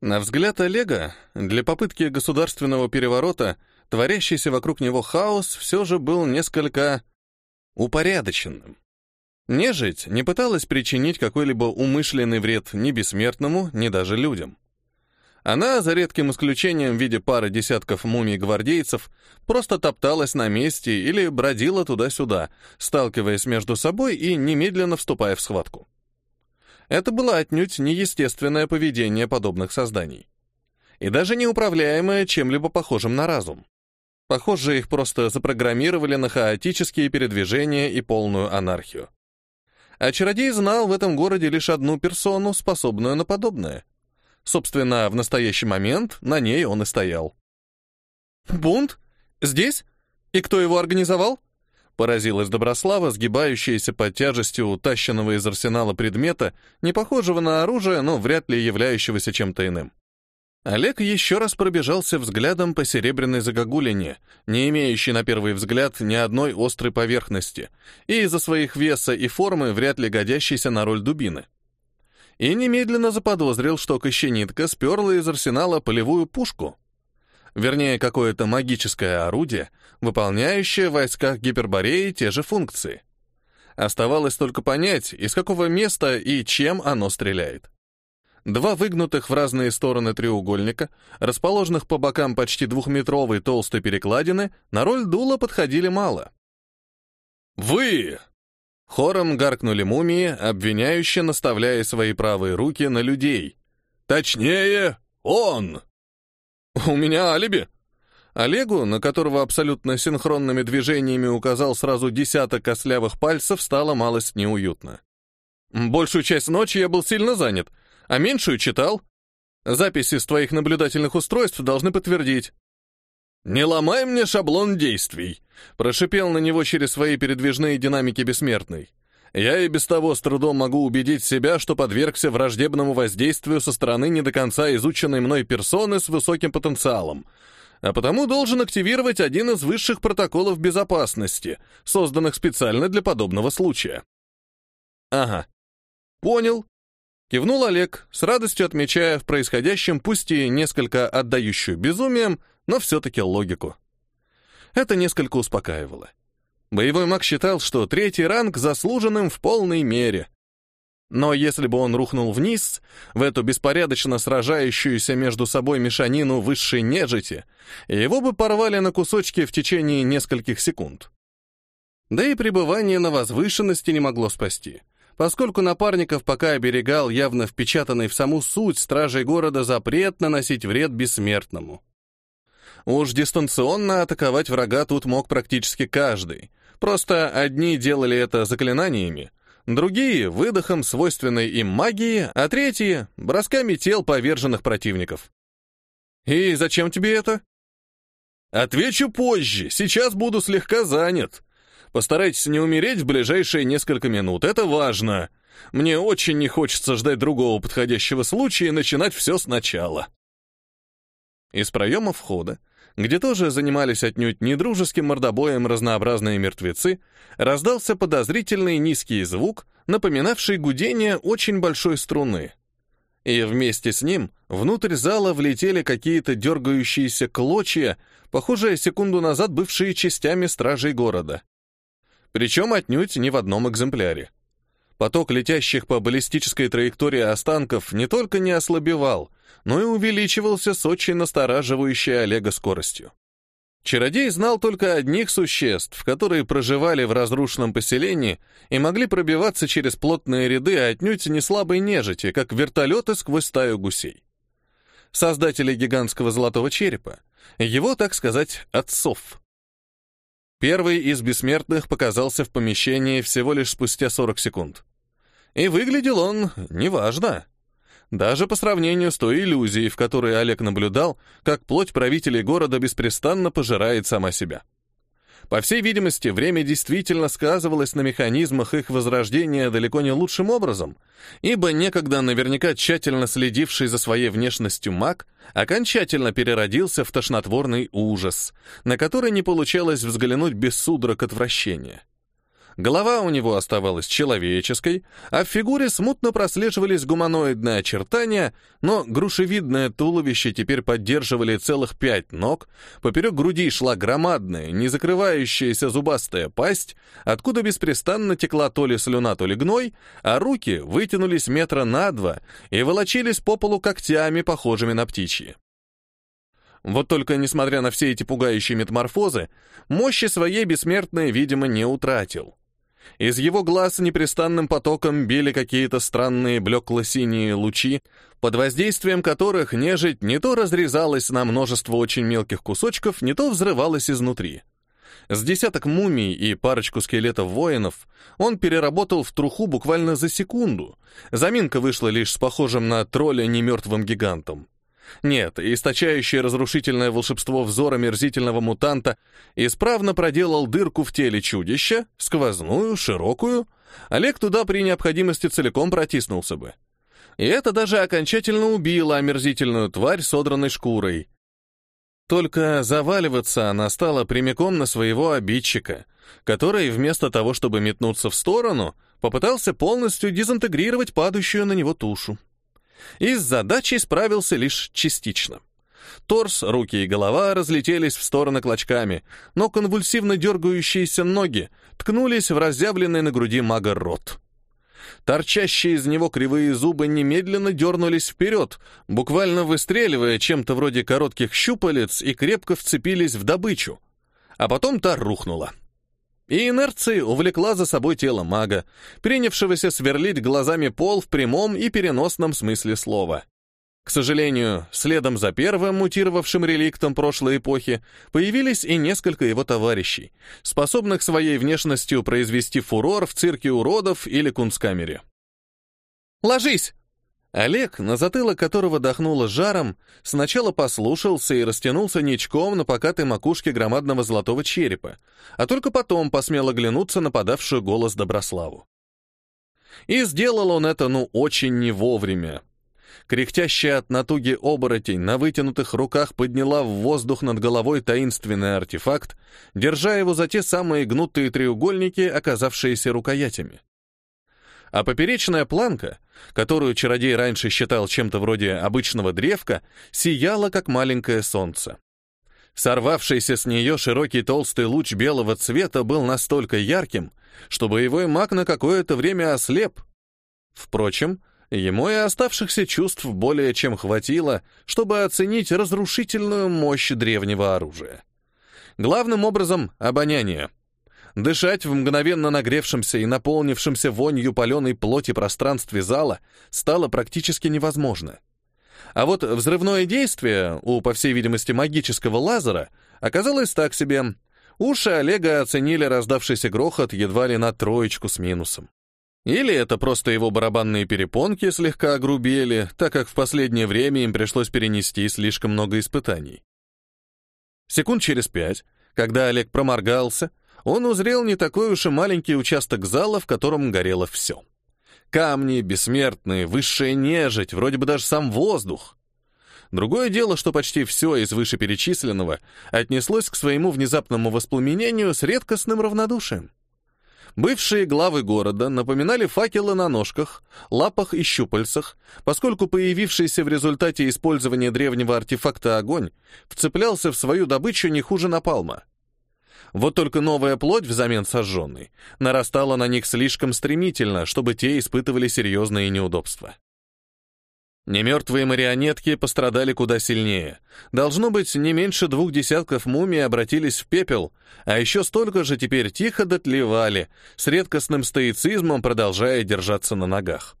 На взгляд Олега, для попытки государственного переворота, творящийся вокруг него хаос все же был несколько упорядоченным. Нежить не пыталась причинить какой-либо умышленный вред ни бессмертному, ни даже людям. Она, за редким исключением в виде пары десятков мумий-гвардейцев, просто топталась на месте или бродила туда-сюда, сталкиваясь между собой и немедленно вступая в схватку. Это было отнюдь неестественное поведение подобных созданий. И даже не управляемое чем-либо похожим на разум. Похоже, их просто запрограммировали на хаотические передвижения и полную анархию. А чародей знал в этом городе лишь одну персону, способную на подобное — Собственно, в настоящий момент на ней он и стоял. «Бунт? Здесь? И кто его организовал?» Поразилась Доброслава, сгибающаяся под тяжестью утащенного из арсенала предмета, не похожего на оружие, но вряд ли являющегося чем-то иным. Олег еще раз пробежался взглядом по серебряной загогулине, не имеющей на первый взгляд ни одной острой поверхности, и из-за своих веса и формы вряд ли годящейся на роль дубины и немедленно заподозрил, что Кощенитка сперла из арсенала полевую пушку. Вернее, какое-то магическое орудие, выполняющее в войсках Гипербореи те же функции. Оставалось только понять, из какого места и чем оно стреляет. Два выгнутых в разные стороны треугольника, расположенных по бокам почти двухметровой толстой перекладины, на роль дула подходили мало. «Вы!» Хором гаркнули мумии, обвиняюще наставляя свои правые руки на людей. «Точнее, он!» «У меня алиби!» Олегу, на которого абсолютно синхронными движениями указал сразу десяток кослявых пальцев, стало малость неуютно. «Большую часть ночи я был сильно занят, а меньшую читал. Записи с твоих наблюдательных устройств должны подтвердить. «Не ломай мне шаблон действий!» — прошипел на него через свои передвижные динамики бессмертный. «Я и без того с трудом могу убедить себя, что подвергся враждебному воздействию со стороны не до конца изученной мной персоны с высоким потенциалом, а потому должен активировать один из высших протоколов безопасности, созданных специально для подобного случая». «Ага. Понял», Кивнул Олег, с радостью отмечая в происходящем, пусть и несколько отдающую безумием, но все-таки логику. Это несколько успокаивало. Боевой маг считал, что третий ранг заслуженным в полной мере. Но если бы он рухнул вниз, в эту беспорядочно сражающуюся между собой мешанину высшей нежити, его бы порвали на кусочки в течение нескольких секунд. Да и пребывание на возвышенности не могло спасти, поскольку напарников пока оберегал явно впечатанный в саму суть стражей города запрет наносить вред бессмертному. Уж дистанционно атаковать врага тут мог практически каждый. Просто одни делали это заклинаниями, другие — выдохом свойственной им магии, а третьи — бросками тел поверженных противников. «И зачем тебе это?» «Отвечу позже, сейчас буду слегка занят. Постарайтесь не умереть в ближайшие несколько минут, это важно. Мне очень не хочется ждать другого подходящего случая и начинать все сначала». Из проема входа где тоже занимались отнюдь недружеским мордобоем разнообразные мертвецы, раздался подозрительный низкий звук, напоминавший гудение очень большой струны. И вместе с ним внутрь зала влетели какие-то дергающиеся клочья, похожие секунду назад бывшие частями стражей города. Причем отнюдь не в одном экземпляре. Поток летящих по баллистической траектории останков не только не ослабевал, но и увеличивался с очень настораживающей Олега скоростью. Чародей знал только одних существ, которые проживали в разрушенном поселении и могли пробиваться через плотные ряды отнюдь не слабой нежити, как вертолеты сквозь стаю гусей. Создатели гигантского золотого черепа, его, так сказать, отцов. Первый из бессмертных показался в помещении всего лишь спустя 40 секунд. И выглядел он неважно. Даже по сравнению с той иллюзией, в которой Олег наблюдал, как плоть правителей города беспрестанно пожирает сама себя. По всей видимости, время действительно сказывалось на механизмах их возрождения далеко не лучшим образом, ибо некогда наверняка тщательно следивший за своей внешностью маг окончательно переродился в тошнотворный ужас, на который не получалось взглянуть без судорог отвращения. Голова у него оставалась человеческой, а в фигуре смутно прослеживались гуманоидные очертания, но грушевидное туловище теперь поддерживали целых пять ног, поперек груди шла громадная, не закрывающаяся зубастая пасть, откуда беспрестанно текла то ли слюна, то ли гной, а руки вытянулись метра на два и волочились по полу когтями, похожими на птичьи. Вот только, несмотря на все эти пугающие метаморфозы, мощи своей бессмертной, видимо, не утратил. Из его глаз непрестанным потоком били какие-то странные блекло-синие лучи, под воздействием которых нежить не то разрезалась на множество очень мелких кусочков, не то взрывалась изнутри. С десяток мумий и парочку скелетов воинов он переработал в труху буквально за секунду. Заминка вышла лишь с похожим на тролля немертвым гигантом. Нет, источающее разрушительное волшебство взора мерзительного мутанта исправно проделал дырку в теле чудища, сквозную, широкую. Олег туда при необходимости целиком протиснулся бы. И это даже окончательно убило омерзительную тварь содранной шкурой. Только заваливаться она стала прямиком на своего обидчика, который вместо того, чтобы метнуться в сторону, попытался полностью дезинтегрировать падающую на него тушу и с задачей справился лишь частично. Торс, руки и голова разлетелись в стороны клочками, но конвульсивно дергающиеся ноги ткнулись в разъявленный на груди мага рот. Торчащие из него кривые зубы немедленно дернулись вперед, буквально выстреливая чем-то вроде коротких щупалец и крепко вцепились в добычу. А потом та рухнула и инерция увлекла за собой тело мага, принявшегося сверлить глазами пол в прямом и переносном смысле слова. К сожалению, следом за первым мутировавшим реликтом прошлой эпохи появились и несколько его товарищей, способных своей внешностью произвести фурор в цирке уродов или кунсткамере. «Ложись!» Олег, на затылок которого дохнуло жаром, сначала послушался и растянулся ничком на покатой макушке громадного золотого черепа, а только потом посмел оглянуться на подавшую голос Доброславу. И сделал он это, ну, очень не вовремя. Кряхтящая от натуги оборотень на вытянутых руках подняла в воздух над головой таинственный артефакт, держа его за те самые гнутые треугольники, оказавшиеся рукоятями а поперечная планка, которую чародей раньше считал чем-то вроде обычного древка, сияла, как маленькое солнце. Сорвавшийся с нее широкий толстый луч белого цвета был настолько ярким, что боевой маг на какое-то время ослеп. Впрочем, ему и оставшихся чувств более чем хватило, чтобы оценить разрушительную мощь древнего оружия. Главным образом — обоняние — Дышать в мгновенно нагревшемся и наполнившемся вонью паленой плоти пространстве зала стало практически невозможно. А вот взрывное действие у, по всей видимости, магического лазера оказалось так себе. Уши Олега оценили раздавшийся грохот едва ли на троечку с минусом. Или это просто его барабанные перепонки слегка огрубели, так как в последнее время им пришлось перенести слишком много испытаний. Секунд через пять, когда Олег проморгался, он узрел не такой уж и маленький участок зала, в котором горело все. Камни, бессмертные, высшая нежить, вроде бы даже сам воздух. Другое дело, что почти все из вышеперечисленного отнеслось к своему внезапному воспламенению с редкостным равнодушием. Бывшие главы города напоминали факелы на ножках, лапах и щупальцах, поскольку появившийся в результате использования древнего артефакта огонь вцеплялся в свою добычу не хуже напалма. Вот только новая плоть взамен сожженной нарастала на них слишком стремительно, чтобы те испытывали серьезные неудобства. Немертвые марионетки пострадали куда сильнее. Должно быть, не меньше двух десятков мумий обратились в пепел, а еще столько же теперь тихо дотлевали, с редкостным стоицизмом продолжая держаться на ногах.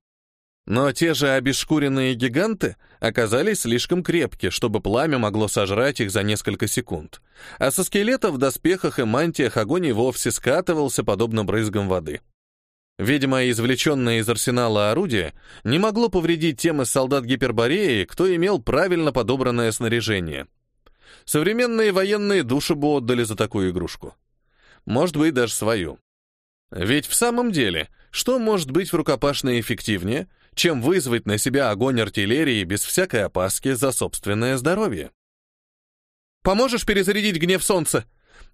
Но те же обескуренные гиганты оказались слишком крепки, чтобы пламя могло сожрать их за несколько секунд. А со скелетов в доспехах и мантиях огонь и вовсе скатывался, подобно брызгам воды. Видимо, извлеченное из арсенала орудие не могло повредить тем из солдат Гипербореи, кто имел правильно подобранное снаряжение. Современные военные души бы отдали за такую игрушку. может быть, даже свою. Ведь в самом деле, что может быть в рукопашной эффективнее, чем вызвать на себя огонь артиллерии без всякой опаски за собственное здоровье? «Поможешь перезарядить гнев солнца?»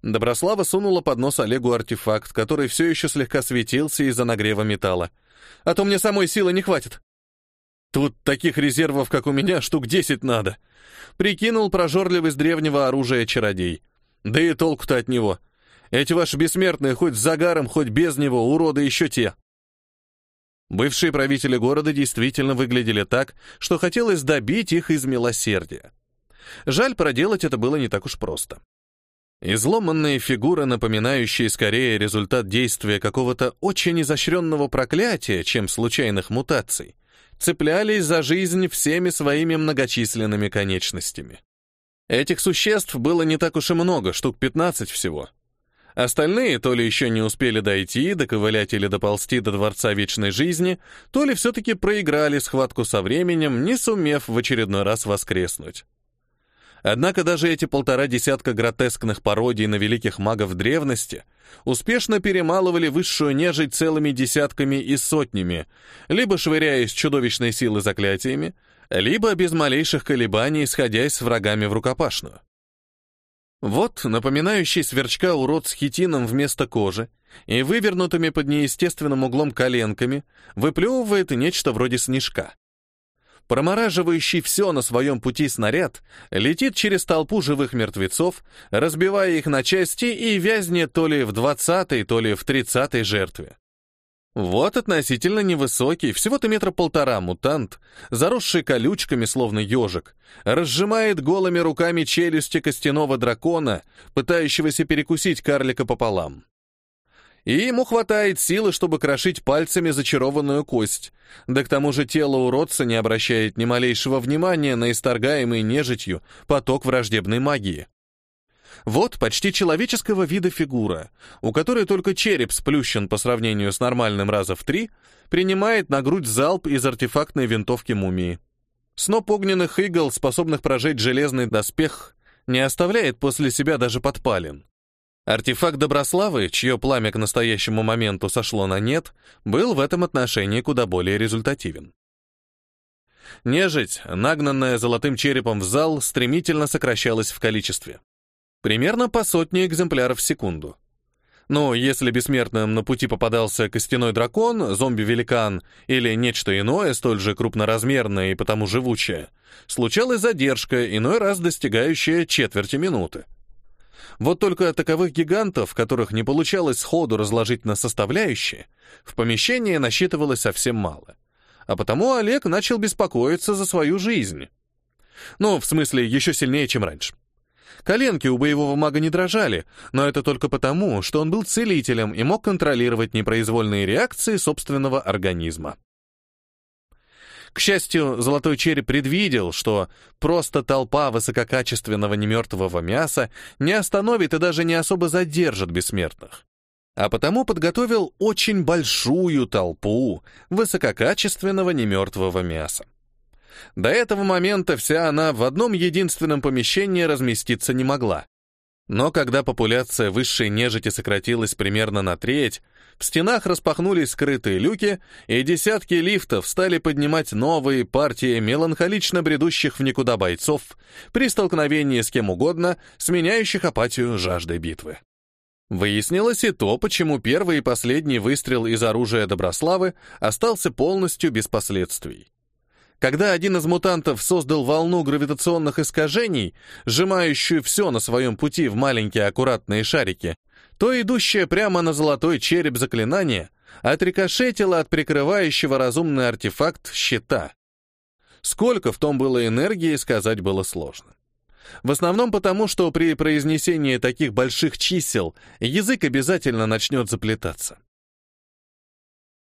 Доброслава сунула под нос Олегу артефакт, который все еще слегка светился из-за нагрева металла. «А то мне самой силы не хватит». «Тут таких резервов, как у меня, штук десять надо», — прикинул прожорливый с древнего оружия чародей. «Да и толку-то от него. Эти ваши бессмертные, хоть с загаром, хоть без него, уроды еще те». Бывшие правители города действительно выглядели так, что хотелось добить их из милосердия. Жаль, проделать это было не так уж просто. Изломанные фигуры, напоминающие скорее результат действия какого-то очень изощренного проклятия, чем случайных мутаций, цеплялись за жизнь всеми своими многочисленными конечностями. Этих существ было не так уж и много, штук 15 всего. Остальные то ли еще не успели дойти, доковылять или доползти до Дворца Вечной Жизни, то ли все-таки проиграли схватку со временем, не сумев в очередной раз воскреснуть. Однако даже эти полтора десятка гротескных пародий на великих магов древности успешно перемалывали высшую нежить целыми десятками и сотнями, либо швыряя из чудовищной силы заклятиями, либо без малейших колебаний сходясь с врагами в рукопашную. Вот напоминающий сверчка урод с хитином вместо кожи и вывернутыми под неестественным углом коленками выплевывает нечто вроде снежка. Промораживающий все на своем пути снаряд летит через толпу живых мертвецов, разбивая их на части и вязнет то ли в двадцатой, то ли в тридцатой жертве. Вот относительно невысокий, всего-то метра полтора мутант, заросший колючками, словно ежик, разжимает голыми руками челюсти костяного дракона, пытающегося перекусить карлика пополам и ему хватает силы, чтобы крошить пальцами зачарованную кость. Да к тому же тело уродца не обращает ни малейшего внимания на исторгаемый нежитью поток враждебной магии. Вот почти человеческого вида фигура, у которой только череп сплющен по сравнению с нормальным раза в три, принимает на грудь залп из артефактной винтовки мумии. Сноп огненных игл, способных прожечь железный доспех, не оставляет после себя даже подпалин. Артефакт Доброславы, чье пламя к настоящему моменту сошло на нет, был в этом отношении куда более результативен. Нежить, нагнанная золотым черепом в зал, стремительно сокращалась в количестве. Примерно по сотне экземпляров в секунду. Но если бессмертным на пути попадался костяной дракон, зомби-великан или нечто иное, столь же крупноразмерное и потому живучее, случалась задержка, иной раз достигающая четверти минуты. Вот только таковых гигантов, которых не получалось сходу разложить на составляющие, в помещении насчитывалось совсем мало. А потому Олег начал беспокоиться за свою жизнь. Ну, в смысле, еще сильнее, чем раньше. Коленки у боевого мага не дрожали, но это только потому, что он был целителем и мог контролировать непроизвольные реакции собственного организма. К счастью, Золотой Череп предвидел, что просто толпа высококачественного немертвого мяса не остановит и даже не особо задержит бессмертных. А потому подготовил очень большую толпу высококачественного немертвого мяса. До этого момента вся она в одном единственном помещении разместиться не могла. Но когда популяция высшей нежити сократилась примерно на треть, в стенах распахнулись скрытые люки, и десятки лифтов стали поднимать новые партии меланхолично бредущих в никуда бойцов при столкновении с кем угодно, сменяющих апатию жаждой битвы. Выяснилось и то, почему первый и последний выстрел из оружия Доброславы остался полностью без последствий. Когда один из мутантов создал волну гравитационных искажений, сжимающую все на своем пути в маленькие аккуратные шарики, то идущее прямо на золотой череп заклинание отрикошетило от прикрывающего разумный артефакт щита. Сколько в том было энергии, сказать было сложно. В основном потому, что при произнесении таких больших чисел язык обязательно начнет заплетаться.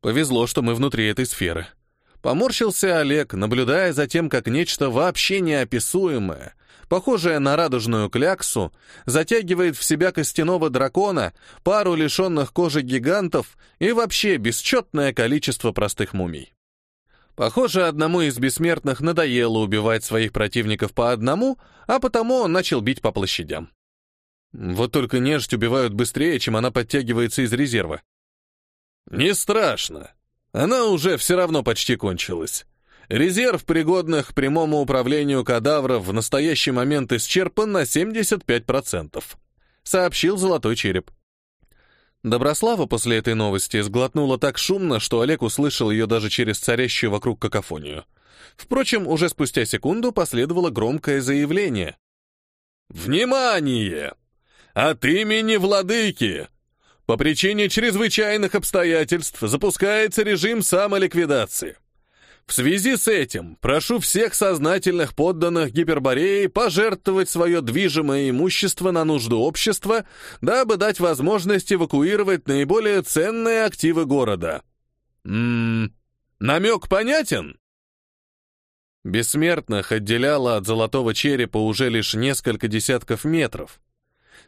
Повезло, что мы внутри этой сферы. Поморщился Олег, наблюдая за тем, как нечто вообще неописуемое, похожее на радужную кляксу, затягивает в себя костяного дракона, пару лишенных кожи гигантов и вообще бесчетное количество простых мумий. Похоже, одному из бессмертных надоело убивать своих противников по одному, а потому он начал бить по площадям. Вот только нежить убивают быстрее, чем она подтягивается из резерва. Не страшно. Она уже все равно почти кончилась. Резерв пригодных к прямому управлению кадавров в настоящий момент исчерпан на 75%, сообщил Золотой Череп. Доброслава после этой новости сглотнула так шумно, что Олег услышал ее даже через царящую вокруг какофонию. Впрочем, уже спустя секунду последовало громкое заявление. «Внимание! От имени владыки! По причине чрезвычайных обстоятельств запускается режим самоликвидации. В связи с этим прошу всех сознательных подданных Гипербореи пожертвовать свое движимое имущество на нужду общества, дабы дать возможность эвакуировать наиболее ценные активы города. Ммм, намек понятен? Бессмертных отделяло от золотого черепа уже лишь несколько десятков метров.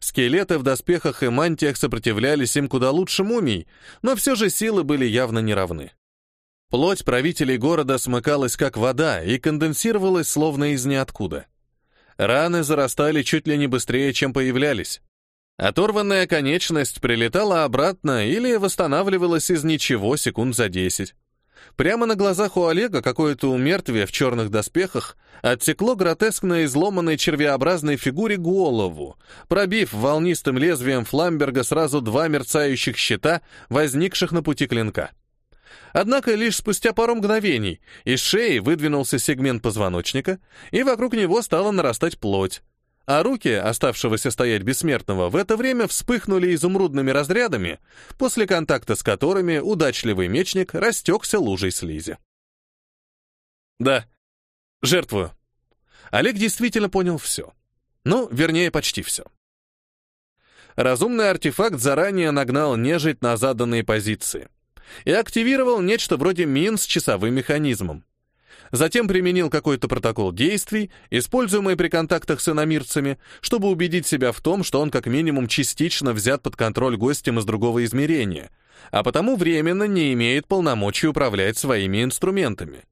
Скелеты в доспехах и мантиях сопротивлялись им куда лучше мумий, но все же силы были явно неравны. Плоть правителей города смыкалась как вода и конденсировалась словно из ниоткуда. Раны зарастали чуть ли не быстрее, чем появлялись. Оторванная конечность прилетала обратно или восстанавливалась из ничего секунд за десять. Прямо на глазах у Олега какое-то умертвие в черных доспехах отсекло гротескно изломанной червеобразной фигуре голову, пробив волнистым лезвием Фламберга сразу два мерцающих щита, возникших на пути клинка. Однако лишь спустя пару мгновений из шеи выдвинулся сегмент позвоночника, и вокруг него стала нарастать плоть. А руки, оставшегося стоять бессмертного, в это время вспыхнули изумрудными разрядами, после контакта с которыми удачливый мечник растекся лужей слизи. Да, жертвую. Олег действительно понял все. Ну, вернее, почти все. Разумный артефакт заранее нагнал нежить на заданные позиции и активировал нечто вроде мин с часовым механизмом. Затем применил какой-то протокол действий, используемый при контактах с иномирцами, чтобы убедить себя в том, что он как минимум частично взят под контроль гостем из другого измерения, а потому временно не имеет полномочий управлять своими инструментами.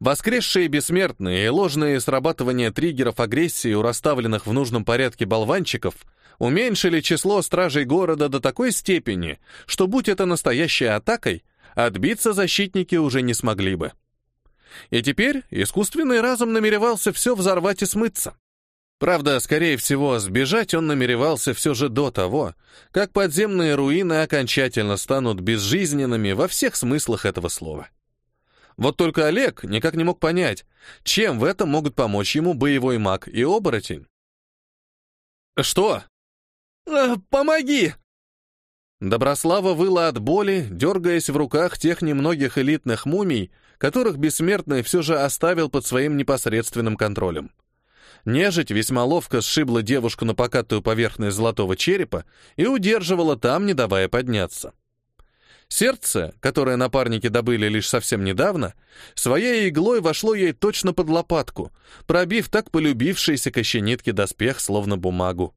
Воскресшие бессмертные и ложные срабатывания триггеров агрессии у расставленных в нужном порядке болванчиков — уменьшили число стражей города до такой степени, что, будь это настоящей атакой, отбиться защитники уже не смогли бы. И теперь искусственный разум намеревался все взорвать и смыться. Правда, скорее всего, сбежать он намеревался все же до того, как подземные руины окончательно станут безжизненными во всех смыслах этого слова. Вот только Олег никак не мог понять, чем в этом могут помочь ему боевой маг и оборотень. «Что?» Э, «Помоги!» Доброслава выла от боли, дергаясь в руках тех немногих элитных мумий, которых бессмертный все же оставил под своим непосредственным контролем. Нежить весьма ловко сшибла девушку на покатую поверхность золотого черепа и удерживала там, не давая подняться. Сердце, которое напарники добыли лишь совсем недавно, своей иглой вошло ей точно под лопатку, пробив так полюбившийся кощенитке доспех, словно бумагу.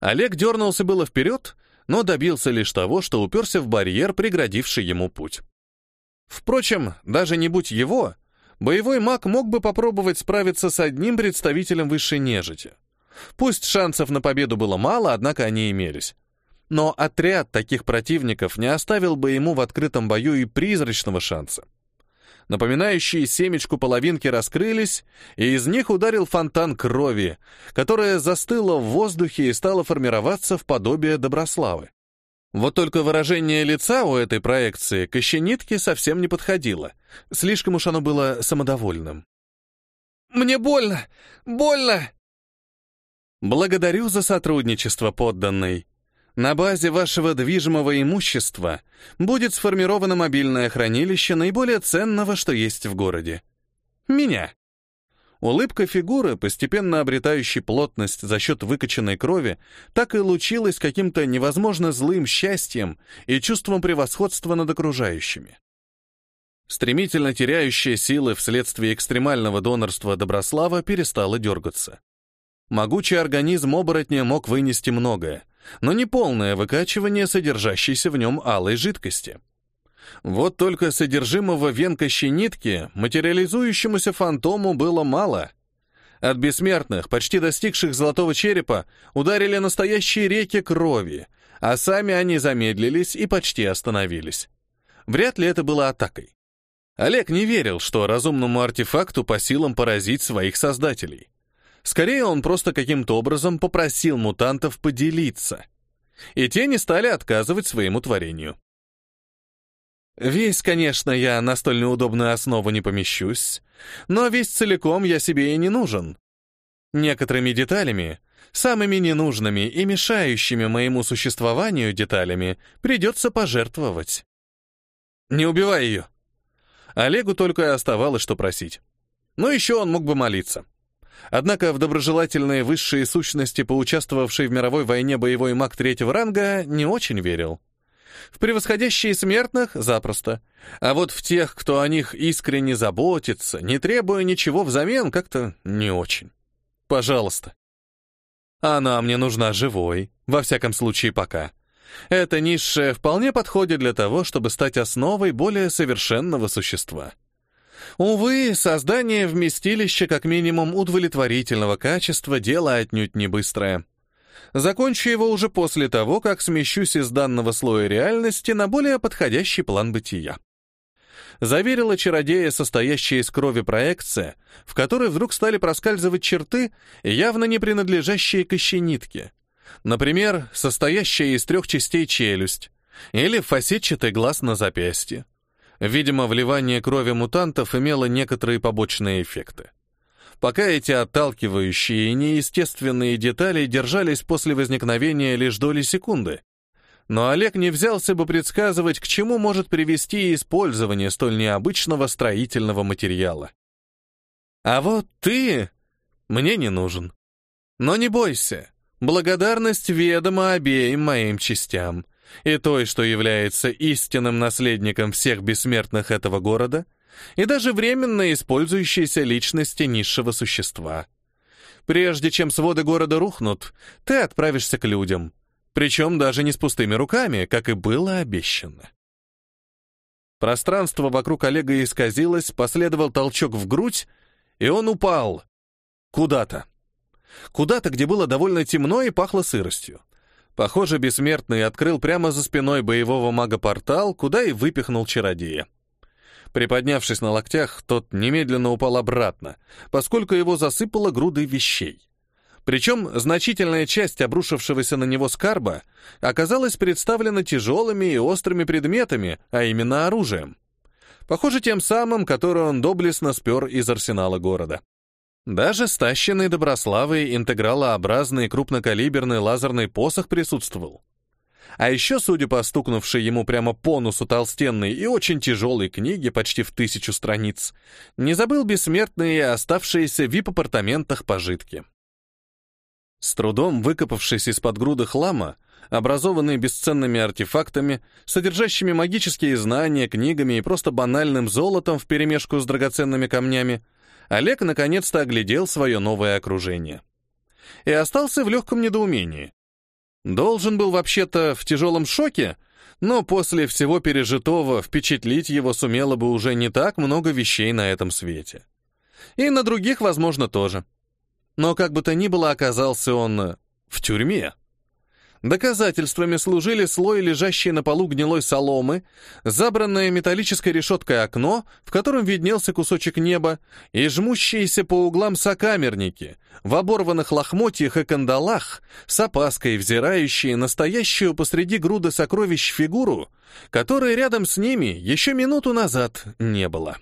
Олег дернулся было вперед, но добился лишь того, что уперся в барьер, преградивший ему путь. Впрочем, даже не будь его, боевой маг мог бы попробовать справиться с одним представителем высшей нежити. Пусть шансов на победу было мало, однако они имелись. Но отряд таких противников не оставил бы ему в открытом бою и призрачного шанса напоминающие семечку половинки, раскрылись, и из них ударил фонтан крови, которая застыла в воздухе и стала формироваться в подобие доброславы. Вот только выражение лица у этой проекции к ищенитке совсем не подходило. Слишком уж оно было самодовольным. «Мне больно! Больно!» «Благодарю за сотрудничество, подданный», на базе вашего движимого имущества будет сформировано мобильное хранилище наиболее ценного, что есть в городе. Меня. Улыбка фигуры, постепенно обретающей плотность за счет выкачанной крови, так и лучилась каким-то невозможно злым счастьем и чувством превосходства над окружающими. Стремительно теряющая силы вследствие экстремального донорства Доброслава перестала дергаться. Могучий организм оборотня мог вынести многое, но не полное выкачивание содержащейся в нем алой жидкости. Вот только содержимого венкощей нитки материализующемуся фантому было мало. От бессмертных, почти достигших золотого черепа, ударили настоящие реки крови, а сами они замедлились и почти остановились. Вряд ли это было атакой. Олег не верил, что разумному артефакту по силам поразить своих создателей. Скорее, он просто каким-то образом попросил мутантов поделиться. И те не стали отказывать своему творению. Весь, конечно, я на столь неудобную основу не помещусь, но весь целиком я себе и не нужен. Некоторыми деталями, самыми ненужными и мешающими моему существованию деталями, придется пожертвовать. Не убивай ее. Олегу только и оставалось, что просить. Но еще он мог бы молиться. Однако в доброжелательные высшие сущности, поучаствовавшей в мировой войне боевой маг третьего ранга, не очень верил. В превосходящие смертных — запросто. А вот в тех, кто о них искренне заботится, не требуя ничего взамен, как-то не очень. Пожалуйста. Она мне нужна живой, во всяком случае пока. Эта низшая вполне подходит для того, чтобы стать основой более совершенного существа. Увы, создание вместилища как минимум удовлетворительного качества — дело отнюдь не быстрое. Закончу его уже после того, как смещусь из данного слоя реальности на более подходящий план бытия. Заверила чародея состоящая из крови проекция, в которой вдруг стали проскальзывать черты, явно не принадлежащие к ищенитке. Например, состоящая из трех частей челюсть или фасетчатый глаз на запястье. Видимо, вливание крови мутантов имело некоторые побочные эффекты. Пока эти отталкивающие и неестественные детали держались после возникновения лишь доли секунды. Но Олег не взялся бы предсказывать, к чему может привести использование столь необычного строительного материала. А вот ты мне не нужен. Но не бойся, благодарность ведома обеим моим частям и той, что является истинным наследником всех бессмертных этого города, и даже временно использующейся личности низшего существа. Прежде чем своды города рухнут, ты отправишься к людям, причем даже не с пустыми руками, как и было обещано. Пространство вокруг Олега исказилось, последовал толчок в грудь, и он упал. Куда-то. Куда-то, где было довольно темно и пахло сыростью. Похоже, бессмертный открыл прямо за спиной боевого мага портал, куда и выпихнул чародея. Приподнявшись на локтях, тот немедленно упал обратно, поскольку его засыпало грудой вещей. Причем значительная часть обрушившегося на него скарба оказалась представлена тяжелыми и острыми предметами, а именно оружием. Похоже, тем самым, который он доблестно спер из арсенала города. Даже стащенный Доброславой интегралообразный крупнокалиберный лазерный посох присутствовал. А еще, судя по стукнувшей ему прямо по носу толстенной и очень тяжелой книге почти в тысячу страниц, не забыл бессмертные оставшиеся в вип-апартаментах пожитки. С трудом выкопавшись из-под груды хлама, образованный бесценными артефактами, содержащими магические знания, книгами и просто банальным золотом вперемешку с драгоценными камнями, Олег наконец-то оглядел свое новое окружение. И остался в легком недоумении. Должен был вообще-то в тяжелом шоке, но после всего пережитого впечатлить его сумело бы уже не так много вещей на этом свете. И на других, возможно, тоже. Но как бы то ни было, оказался он в тюрьме. Доказательствами служили слой лежащей на полу гнилой соломы, забранное металлической решеткой окно, в котором виднелся кусочек неба, и жмущиеся по углам сокамерники, в оборванных лохмотьях и кандалах, с опаской взирающие настоящую посреди груды сокровищ фигуру, которой рядом с ними еще минуту назад не было.